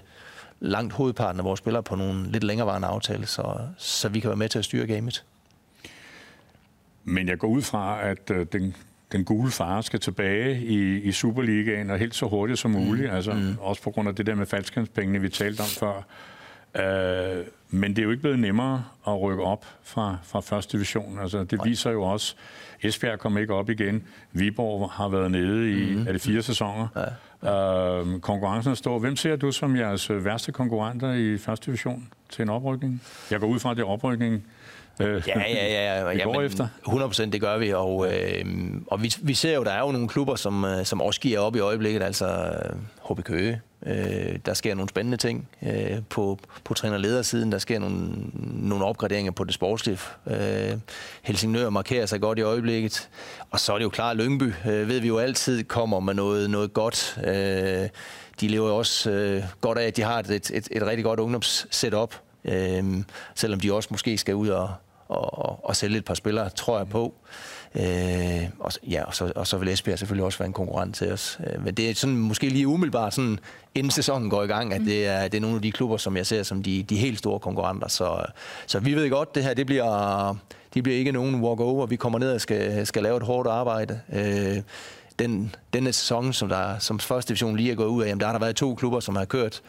langt hovedparten af vores spillere på nogle lidt længerevarende aftaler, så, så vi kan være med til at styre gamet. Men jeg går ud fra, at øh, den, den gule far skal tilbage i, i Superligaen, og helt så hurtigt som muligt. Mm. Altså, mm. Også på grund af det der med faldskabspengene, vi talte om før. Uh, men det er jo ikke blevet nemmere at rykke op fra, fra første division. Altså, det viser jo også, Esbjerg kom ikke op igen. Viborg har været nede i, mm. er det fire sæsoner? Ja. Øh, konkurrencen er stor. Hvem ser du som jeres øh, værste konkurrenter i første division til en oprykning? Jeg går ud fra, at det er oprykning. Øh, ja, ja, ja. ja. *laughs* ja men, efter. 100 procent, det gør vi. Og, øh, og vi, vi ser jo, der er jo nogle klubber, som, øh, som også giver op i øjeblikket. Altså HB Køge, Øh, der sker nogle spændende ting øh, på, på trænerledersiden. Der sker nogle, nogle opgraderinger på det sportslige. Øh, Helsingør markerer sig godt i øjeblikket. Og så er det jo klart, at Lyngby øh, ved vi jo altid kommer med noget, noget godt. Øh, de lever jo også øh, godt af, at de har et, et, et, et rigtig godt ungdomssetup. Øh, selvom de også måske skal ud og, og, og sælge et par spillere, tror jeg på. Øh, og, ja, og, så, og så vil Esbjerg selvfølgelig også være en konkurrent til os. Øh, men det er sådan, måske lige umiddelbart, sådan, inden sæsonen går i gang, at det er, det er nogle af de klubber, som jeg ser som de, de helt store konkurrenter. Så, så vi ved godt, det her det bliver, det bliver ikke nogen walk-over. Vi kommer ned og skal, skal lave et hårdt arbejde. Øh, den, denne sæson, som, der, som første division lige er gået ud af, jamen, der har der været to klubber, som har kørt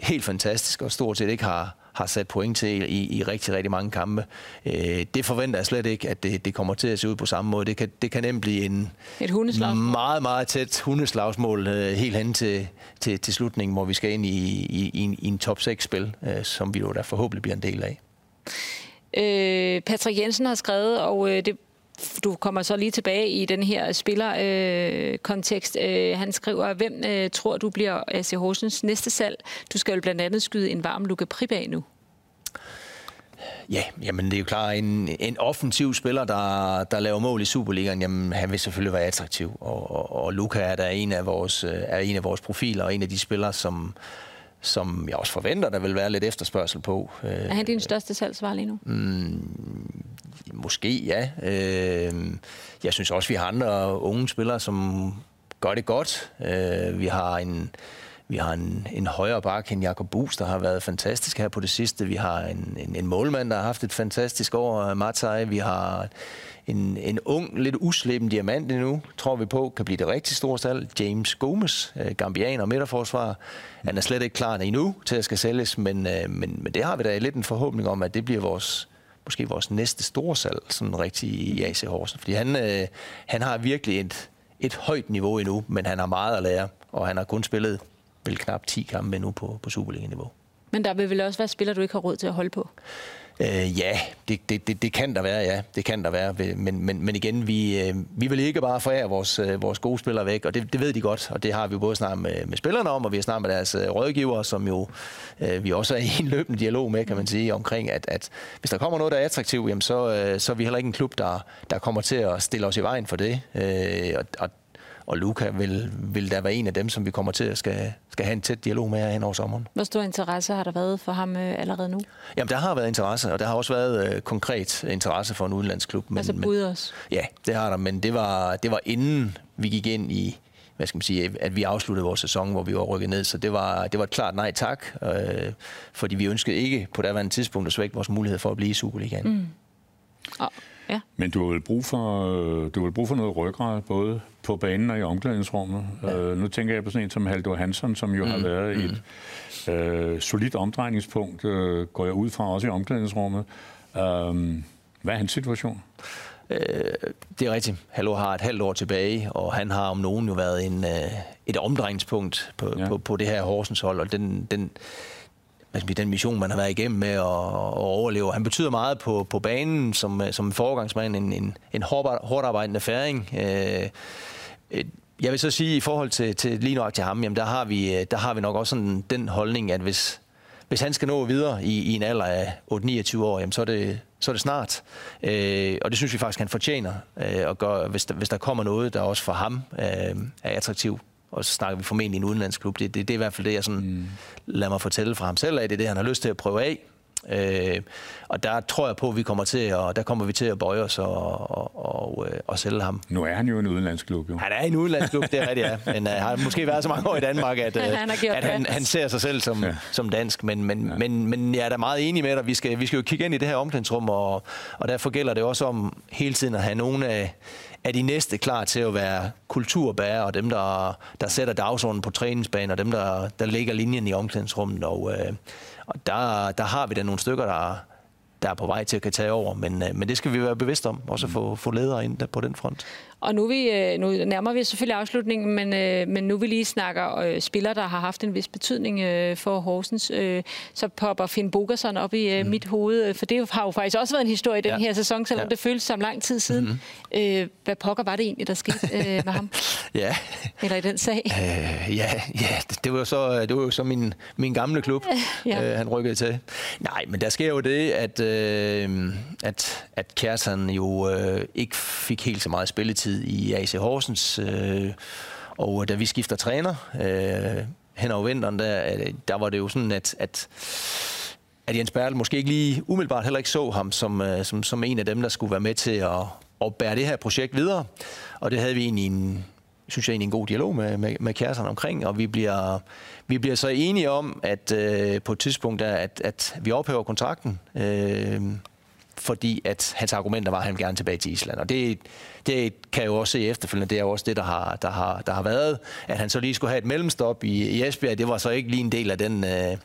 helt fantastisk, og stort set ikke har, har sat point til i, i rigtig, rigtig mange kampe. Øh, det forventer jeg slet ikke, at det, det kommer til at se ud på samme måde. Det kan, det kan nemt blive en Et meget, meget tæt hundeslagsmål øh, helt hen til, til, til slutningen, hvor vi skal ind i, i, i, en, i en top 6-spil, øh, som vi jo da forhåbentlig bliver en del af. Øh, Patrick Jensen har skrevet, og øh, det du kommer så lige tilbage i den her spillerkontekst. Øh, øh, han skriver, hvem øh, tror du bliver AC Horsens næste salg? Du skal jo blandt andet skyde en varm Luka Pribag nu. Ja, jamen det er jo klart, en, en offensiv spiller, der, der laver mål i Superligaen, jamen han vil selvfølgelig være attraktiv. Og, og, og Luka er der en af vores, øh, er en af vores profiler, og en af de spillere, som, som jeg også forventer, der vil være lidt efterspørgsel på. Er han din største salgsvar lige nu? Mm, måske, ja. Øh, jeg synes også, vi har andre unge spillere, som gør det godt. Øh, vi har en vi har en, en højere bak end Jakob Bus, der har været fantastisk her på det sidste. Vi har en, en, en målmand, der har haft et fantastisk år, Matai. Vi har en, en ung, lidt uslæben diamant endnu, tror vi på, kan blive det rigtig store salg. James Gomes, øh, gambianer og midterforsvarer. Han er slet ikke klar endnu til at skal sælges, men, øh, men, men det har vi da lidt en forhåbning om, at det bliver vores, måske vores næste store salg, sådan rigtig i AC Horsens. Fordi han, øh, han har virkelig et, et højt niveau endnu, men han har meget at lære, og han har kun spillet vel knap 10 kampe endnu på, på Superliga-niveau. Men der vil vel også være spillere, du ikke har råd til at holde på? Øh, ja, det, det, det, det kan der være, ja. Det kan der være. Men, men, men igen, vi, øh, vi vil ikke bare forære vores, øh, vores gode spillere væk, og det, det ved de godt, og det har vi både snart med, med spillerne om, og vi har snart med deres øh, rådgivere, som jo øh, vi også er i en løbende dialog med, kan man sige, omkring, at, at hvis der kommer noget, der er attraktivt, jamen så, øh, så er vi heller ikke en klub, der, der kommer til at stille os i vejen for det. Øh, og, og og Luca vil, vil der være en af dem, som vi kommer til at skal, skal have en tæt dialog med hen over sommeren. Hvor stor interesse har der været for ham øh, allerede nu? Jamen, der har været interesse, og der har også været øh, konkret interesse for en udenlandsklub. Men, altså bud også? Ja, det har der, men det var, det var inden vi gik ind i, hvad skal man sige, at vi afsluttede vores sæson, hvor vi var rykket ned. Så det var, det var et klart nej tak, øh, fordi vi ønskede ikke på daværende tidspunkt at svække vores mulighed for at blive i Superligaen. Mm. Og Ja. Men du har vel brug for, du har brug for noget ryggrad, både på banen og i omklædningsrummet. Ja. Uh, nu tænker jeg på sådan en som Haldor Hansson, som jo mm. har været mm. et uh, solidt omdrejningspunkt, uh, går jeg ud fra også i omklædningsrummet. Øhm, hvad er hans situation? Øh, det er rigtigt. Hallo har et halvt år tilbage, og han har om nogen jo været en, øh, et omdrejningspunkt på, ja. på, på det her Horsens hold, og den, den, Altså, hvad skal den mission, man har været igennem med at, at overleve. Han betyder meget på, på banen som, som en foregangsmand, en, en, en hårdt arbejdende færing. Øh, øh, jeg vil så sige, i forhold til, til lige nok til ham, jamen der, har vi, øh, der har vi nok også sådan den holdning, at hvis, hvis han skal nå videre i, i en alder af 8-29 år, jamen så, er det, så er det snart. Øh, og det synes vi faktisk, han fortjener øh, at gøre, hvis der, hvis der kommer noget, der også for ham øh, er attraktivt. Og så snakker vi formentlig en udenlandsklub. Det, det, det er i hvert fald det, jeg sådan, mm. lader mig fortælle fra ham selv af. Det er det, han har lyst til at prøve af. Øh, og der tror jeg på, at vi kommer til at, der kommer vi til at bøje os og, og, og, øh, og sælge ham. Nu er han jo en udenlandsklub, jo. Han er en udenlandsklub, det er rigtigt, ja. Men uh, har måske været så mange år i Danmark, at, uh, *laughs* han, at han, han ser sig selv som, ja. som dansk. Men, men, ja. men, men jeg er da meget enig med dig. Vi skal, vi skal jo kigge ind i det her omklædningsrum, og, og derfor gælder det også om hele tiden at have nogle af, er de næste klar til at være kulturbærer, og dem, der, der sætter dagsordenen på træningsbanen, og dem, der, der lægger linjen i omklædningsrummet. Og, øh, og der, der har vi da nogle stykker, der, der er på vej til at kan tage over, men, øh, men det skal vi være bevidste om, også at få, få ledere ind der på den front. Og nu, vi, øh, nu nærmer vi selvfølgelig afslutningen, men, øh, men nu vi lige snakker spillere, der har haft en vis betydning for Horsens, så popper Finn Bogerson op i mm. mit hoved, for det har jo faktisk også været en historie i den ja. her sæson, selvom ja. det føles som lang tid siden. Mm-hmm. Hvad pokker var det egentlig, der skete med ham? *laughs* ja. Eller i den sag? Øh, ja, ja det, det, var så, det var jo så min, min gamle klub, *laughs* ja. øh, han rykkede til. Nej, men der sker jo det, at, øh, at, at Kjærsen jo øh, ikke fik helt så meget spilletid tid i AC Horsens, øh, og da vi skifter træner øh, hen over vinteren, der, øh, der var det jo sådan, at, at at Jens Bertel måske ikke lige umiddelbart heller ikke så ham som, øh, som, som en af dem, der skulle være med til at, at bære det her projekt videre. Og det havde vi egentlig en, synes jeg, egentlig en god dialog med, med, med kæresterne omkring, og vi bliver, vi bliver så enige om, at øh, på et tidspunkt, der, at, at vi ophæver kontrakten. Øh, fordi at hans argumenter var, at han gerne tilbage til Island. Og det, det kan jeg jo også se efterfølgende, det er jo også det, der har, der har, der har været. At han så lige skulle have et mellemstop i, i Esbjerg, det var så ikke lige en del af den... Øh,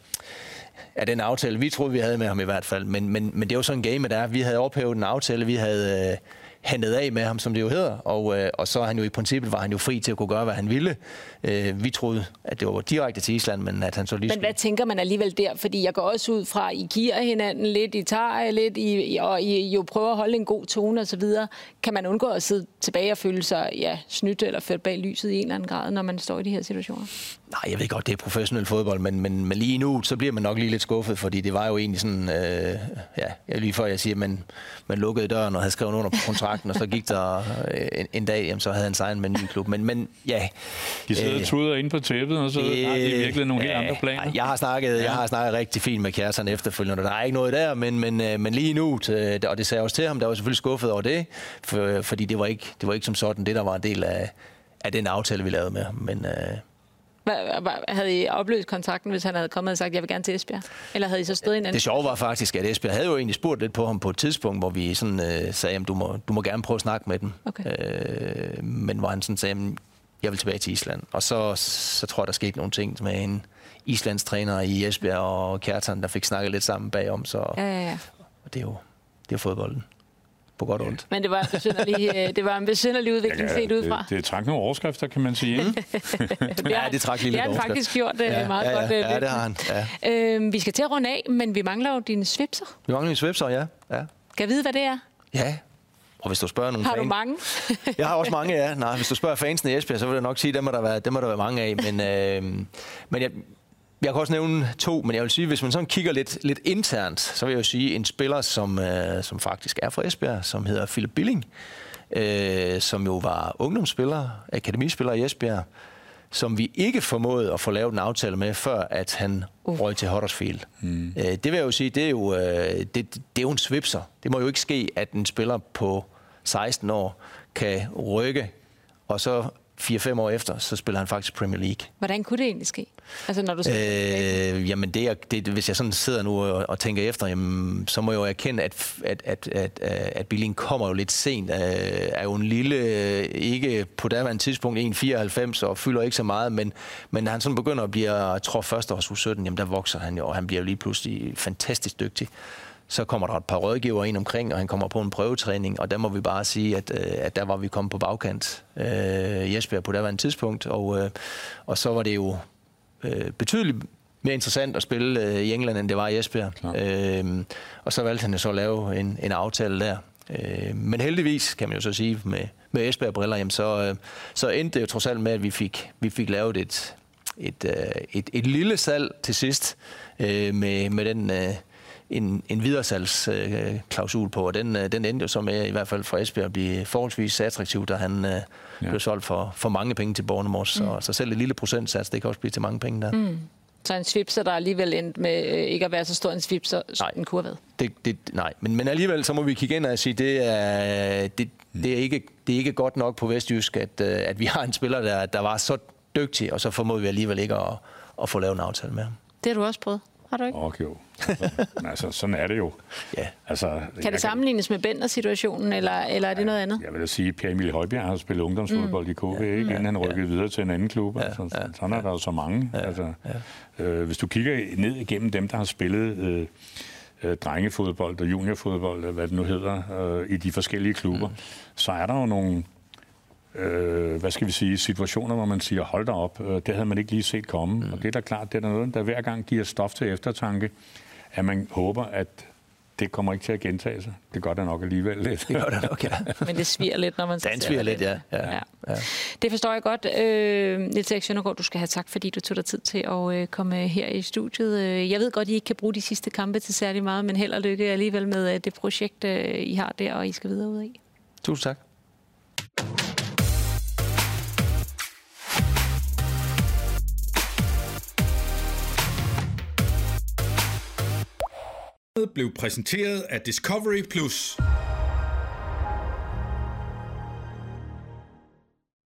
af den aftale, vi troede, vi havde med ham i hvert fald. Men, men, men det er jo sådan en game, der Vi havde ophævet en aftale, vi havde, øh, handlet af med ham, som det jo hedder, og, øh, og så er han jo i princippet var han jo fri til at kunne gøre, hvad han ville. Øh, vi troede, at det var direkte til Island, men at han så lige Men hvad tænker man alligevel der? Fordi jeg går også ud fra, at I giver hinanden lidt, I tager lidt, I, og I jo prøver at holde en god tone og så videre. Kan man undgå at sidde tilbage og føle sig ja, snydt eller ført bag lyset i en eller anden grad, når man står i de her situationer? Nej, jeg ved godt, det er professionel fodbold, men, men, men lige nu, så bliver man nok lige lidt skuffet, fordi det var jo egentlig sådan, øh, ja, lige før jeg siger, man, man lukkede døren og havde skrevet under på kontrakten, og så gik der øh, en, en dag, jamen, så havde han signet med en ny klub. Men, men ja. De sidder øh, tuder inde på tæppet, og så øh, har de virkelig nogle helt andre planer. Jeg har snakket, ja. jeg har snakket rigtig fint med kæresten efterfølgende, og der er ikke noget der, men, men, øh, men lige nu, til, og det sagde jeg også til ham, der var selvfølgelig skuffet over det, for, fordi det var, ikke, det var ikke som sådan det, der var en del af, af den aftale, vi lavede med ham. Men, øh, havde I opløst kontakten, hvis han havde kommet og sagt, jeg vil gerne til Esbjerg? Eller havde I så stået anden? Det sjove var faktisk, at Esbjerg havde jo egentlig spurgt lidt på ham på et tidspunkt, hvor vi sådan øh, sagde, at du må, du må gerne prøve at snakke med dem. Okay. Øh, men hvor han sådan sagde, jeg vil tilbage til Island. Og så, så tror jeg, der skete nogle ting med en Islands træner i Esbjerg og Kjartan, der fik snakket lidt sammen bagom. Så, ja, ja, ja. Og det er jo det er fodbolden på godt og ondt. Men det var en besynderlig, *laughs* øh, det var en besynderlig udvikling ja, set udefra. Det, det trak nogle overskrifter, kan man sige. Ikke? *laughs* ja, det trak lige lidt Det har han faktisk gjort øh, ja, meget ja, godt. Ja, øh, ja, det har han. Ja. Øhm, vi skal til at runde af, men vi mangler jo dine svipser. Vi mangler dine svipser, ja. ja. Kan jeg vide, hvad det er? Ja, og hvis du spørger nogle Har du mange? *laughs* jeg har også mange, ja. Nej, hvis du spørger fansene i Esbjerg, så vil jeg nok sige, at dem må der være, dem må der være mange af. Men, øh, men jeg, jeg kan også nævne to, men jeg vil sige, hvis man sådan kigger lidt, lidt internt, så vil jeg jo sige en spiller, som, øh, som faktisk er fra Esbjerg, som hedder Philip Billing, øh, som jo var ungdomsspiller, akademispiller i Esbjerg, som vi ikke formåede at få lavet en aftale med, før at han uh. røg til Huddersfield. Mm. Øh, det vil jeg jo sige, det er jo, øh, det, det er jo en svipser. Det må jo ikke ske, at en spiller på 16 år kan rykke, og så 4-5 år efter, så spiller han faktisk Premier League. Hvordan kunne det egentlig ske? Altså, når du øh, jamen, det, er, det, hvis jeg sådan sidder nu og, og tænker efter, jamen, så må jeg jo erkende, at, at, at, at, at Billing kommer jo lidt sent. Øh, er jo en lille, ikke på daværende tidspunkt 1,94 og fylder ikke så meget, men, men når han sådan begynder at blive, jeg tror første års U17, jamen der vokser han jo, og han bliver jo lige pludselig fantastisk dygtig. Så kommer der et par rådgiver ind omkring, og han kommer på en prøvetræning, og der må vi bare sige, at, øh, at der var vi kommet på bagkant øh, Jesper på det var en tidspunkt, og, øh, og så var det jo øh, betydeligt mere interessant at spille øh, i England, end det var i Esbjerg. Øh, og så valgte han jo så at lave en, en aftale der. Øh, men heldigvis, kan man jo så sige, med, med Esbjerg-briller, jamen så, øh, så endte det jo trods alt med, at vi fik, vi fik lavet et, et, øh, et, et lille salg til sidst øh, med, med den... Øh, en, en videresalgsklausul på, og den, øh, den endte jo så med, i hvert fald for Esbjerg, at blive forholdsvis attraktiv, da han øh, ja. blev solgt for, for mange penge til Bournemouth. Mm. Så, så selv et lille procentsats, det kan også blive til mange penge der. Mm. Så en svipser, der alligevel endte med øh, ikke at være så stor en svipser, nej, den kunne have været? Det, det, nej, men, men alligevel så må vi kigge ind og sige, det er, det, det er, ikke, det er ikke godt nok på Vestjysk, at, at vi har en spiller, der, der var så dygtig, og så formår vi alligevel ikke at, at få lavet en aftale med ham. Det har du også prøvet. Har du ikke? Okay, jo. Så, altså, sådan er det jo. Ja. Altså, kan det sammenlignes med Bender-situationen, eller, eller er det noget andet? Jeg vil da sige, at Per Emil Højbjerg har spillet ungdomsfodbold mm. i KV, ikke? inden han rykkede ja. videre til en anden klub. Ja. Altså, ja. Sådan er der jo så mange. Ja. Altså, ja. Øh, hvis du kigger ned igennem dem, der har spillet øh, øh, drengefodbold og juniorfodbold, hvad det nu hedder, øh, i de forskellige klubber, mm. så er der jo nogle øh, hvad skal vi sige, situationer, hvor man siger, hold da op, øh, det havde man ikke lige set komme. Mm. Og det er da klart, det er noget, der hver gang giver stof til eftertanke, at man håber, at det kommer ikke til at gentage sig. Det gør det nok alligevel lidt. Det gør det nok, ja. *laughs* Men det sviger lidt, når man så Det sviger lidt, ja. Ja. ja. ja. Det forstår jeg godt. Øh, Niels Erik Søndergaard, du skal have tak, fordi du tog dig tid til at øh, komme her i studiet. Øh, jeg ved godt, I ikke kan bruge de sidste kampe til særlig meget, men held og lykke alligevel med øh, det projekt, I har der, og I skal videre ud i. Tusind tak. Blev præsenteret af Discovery Plus.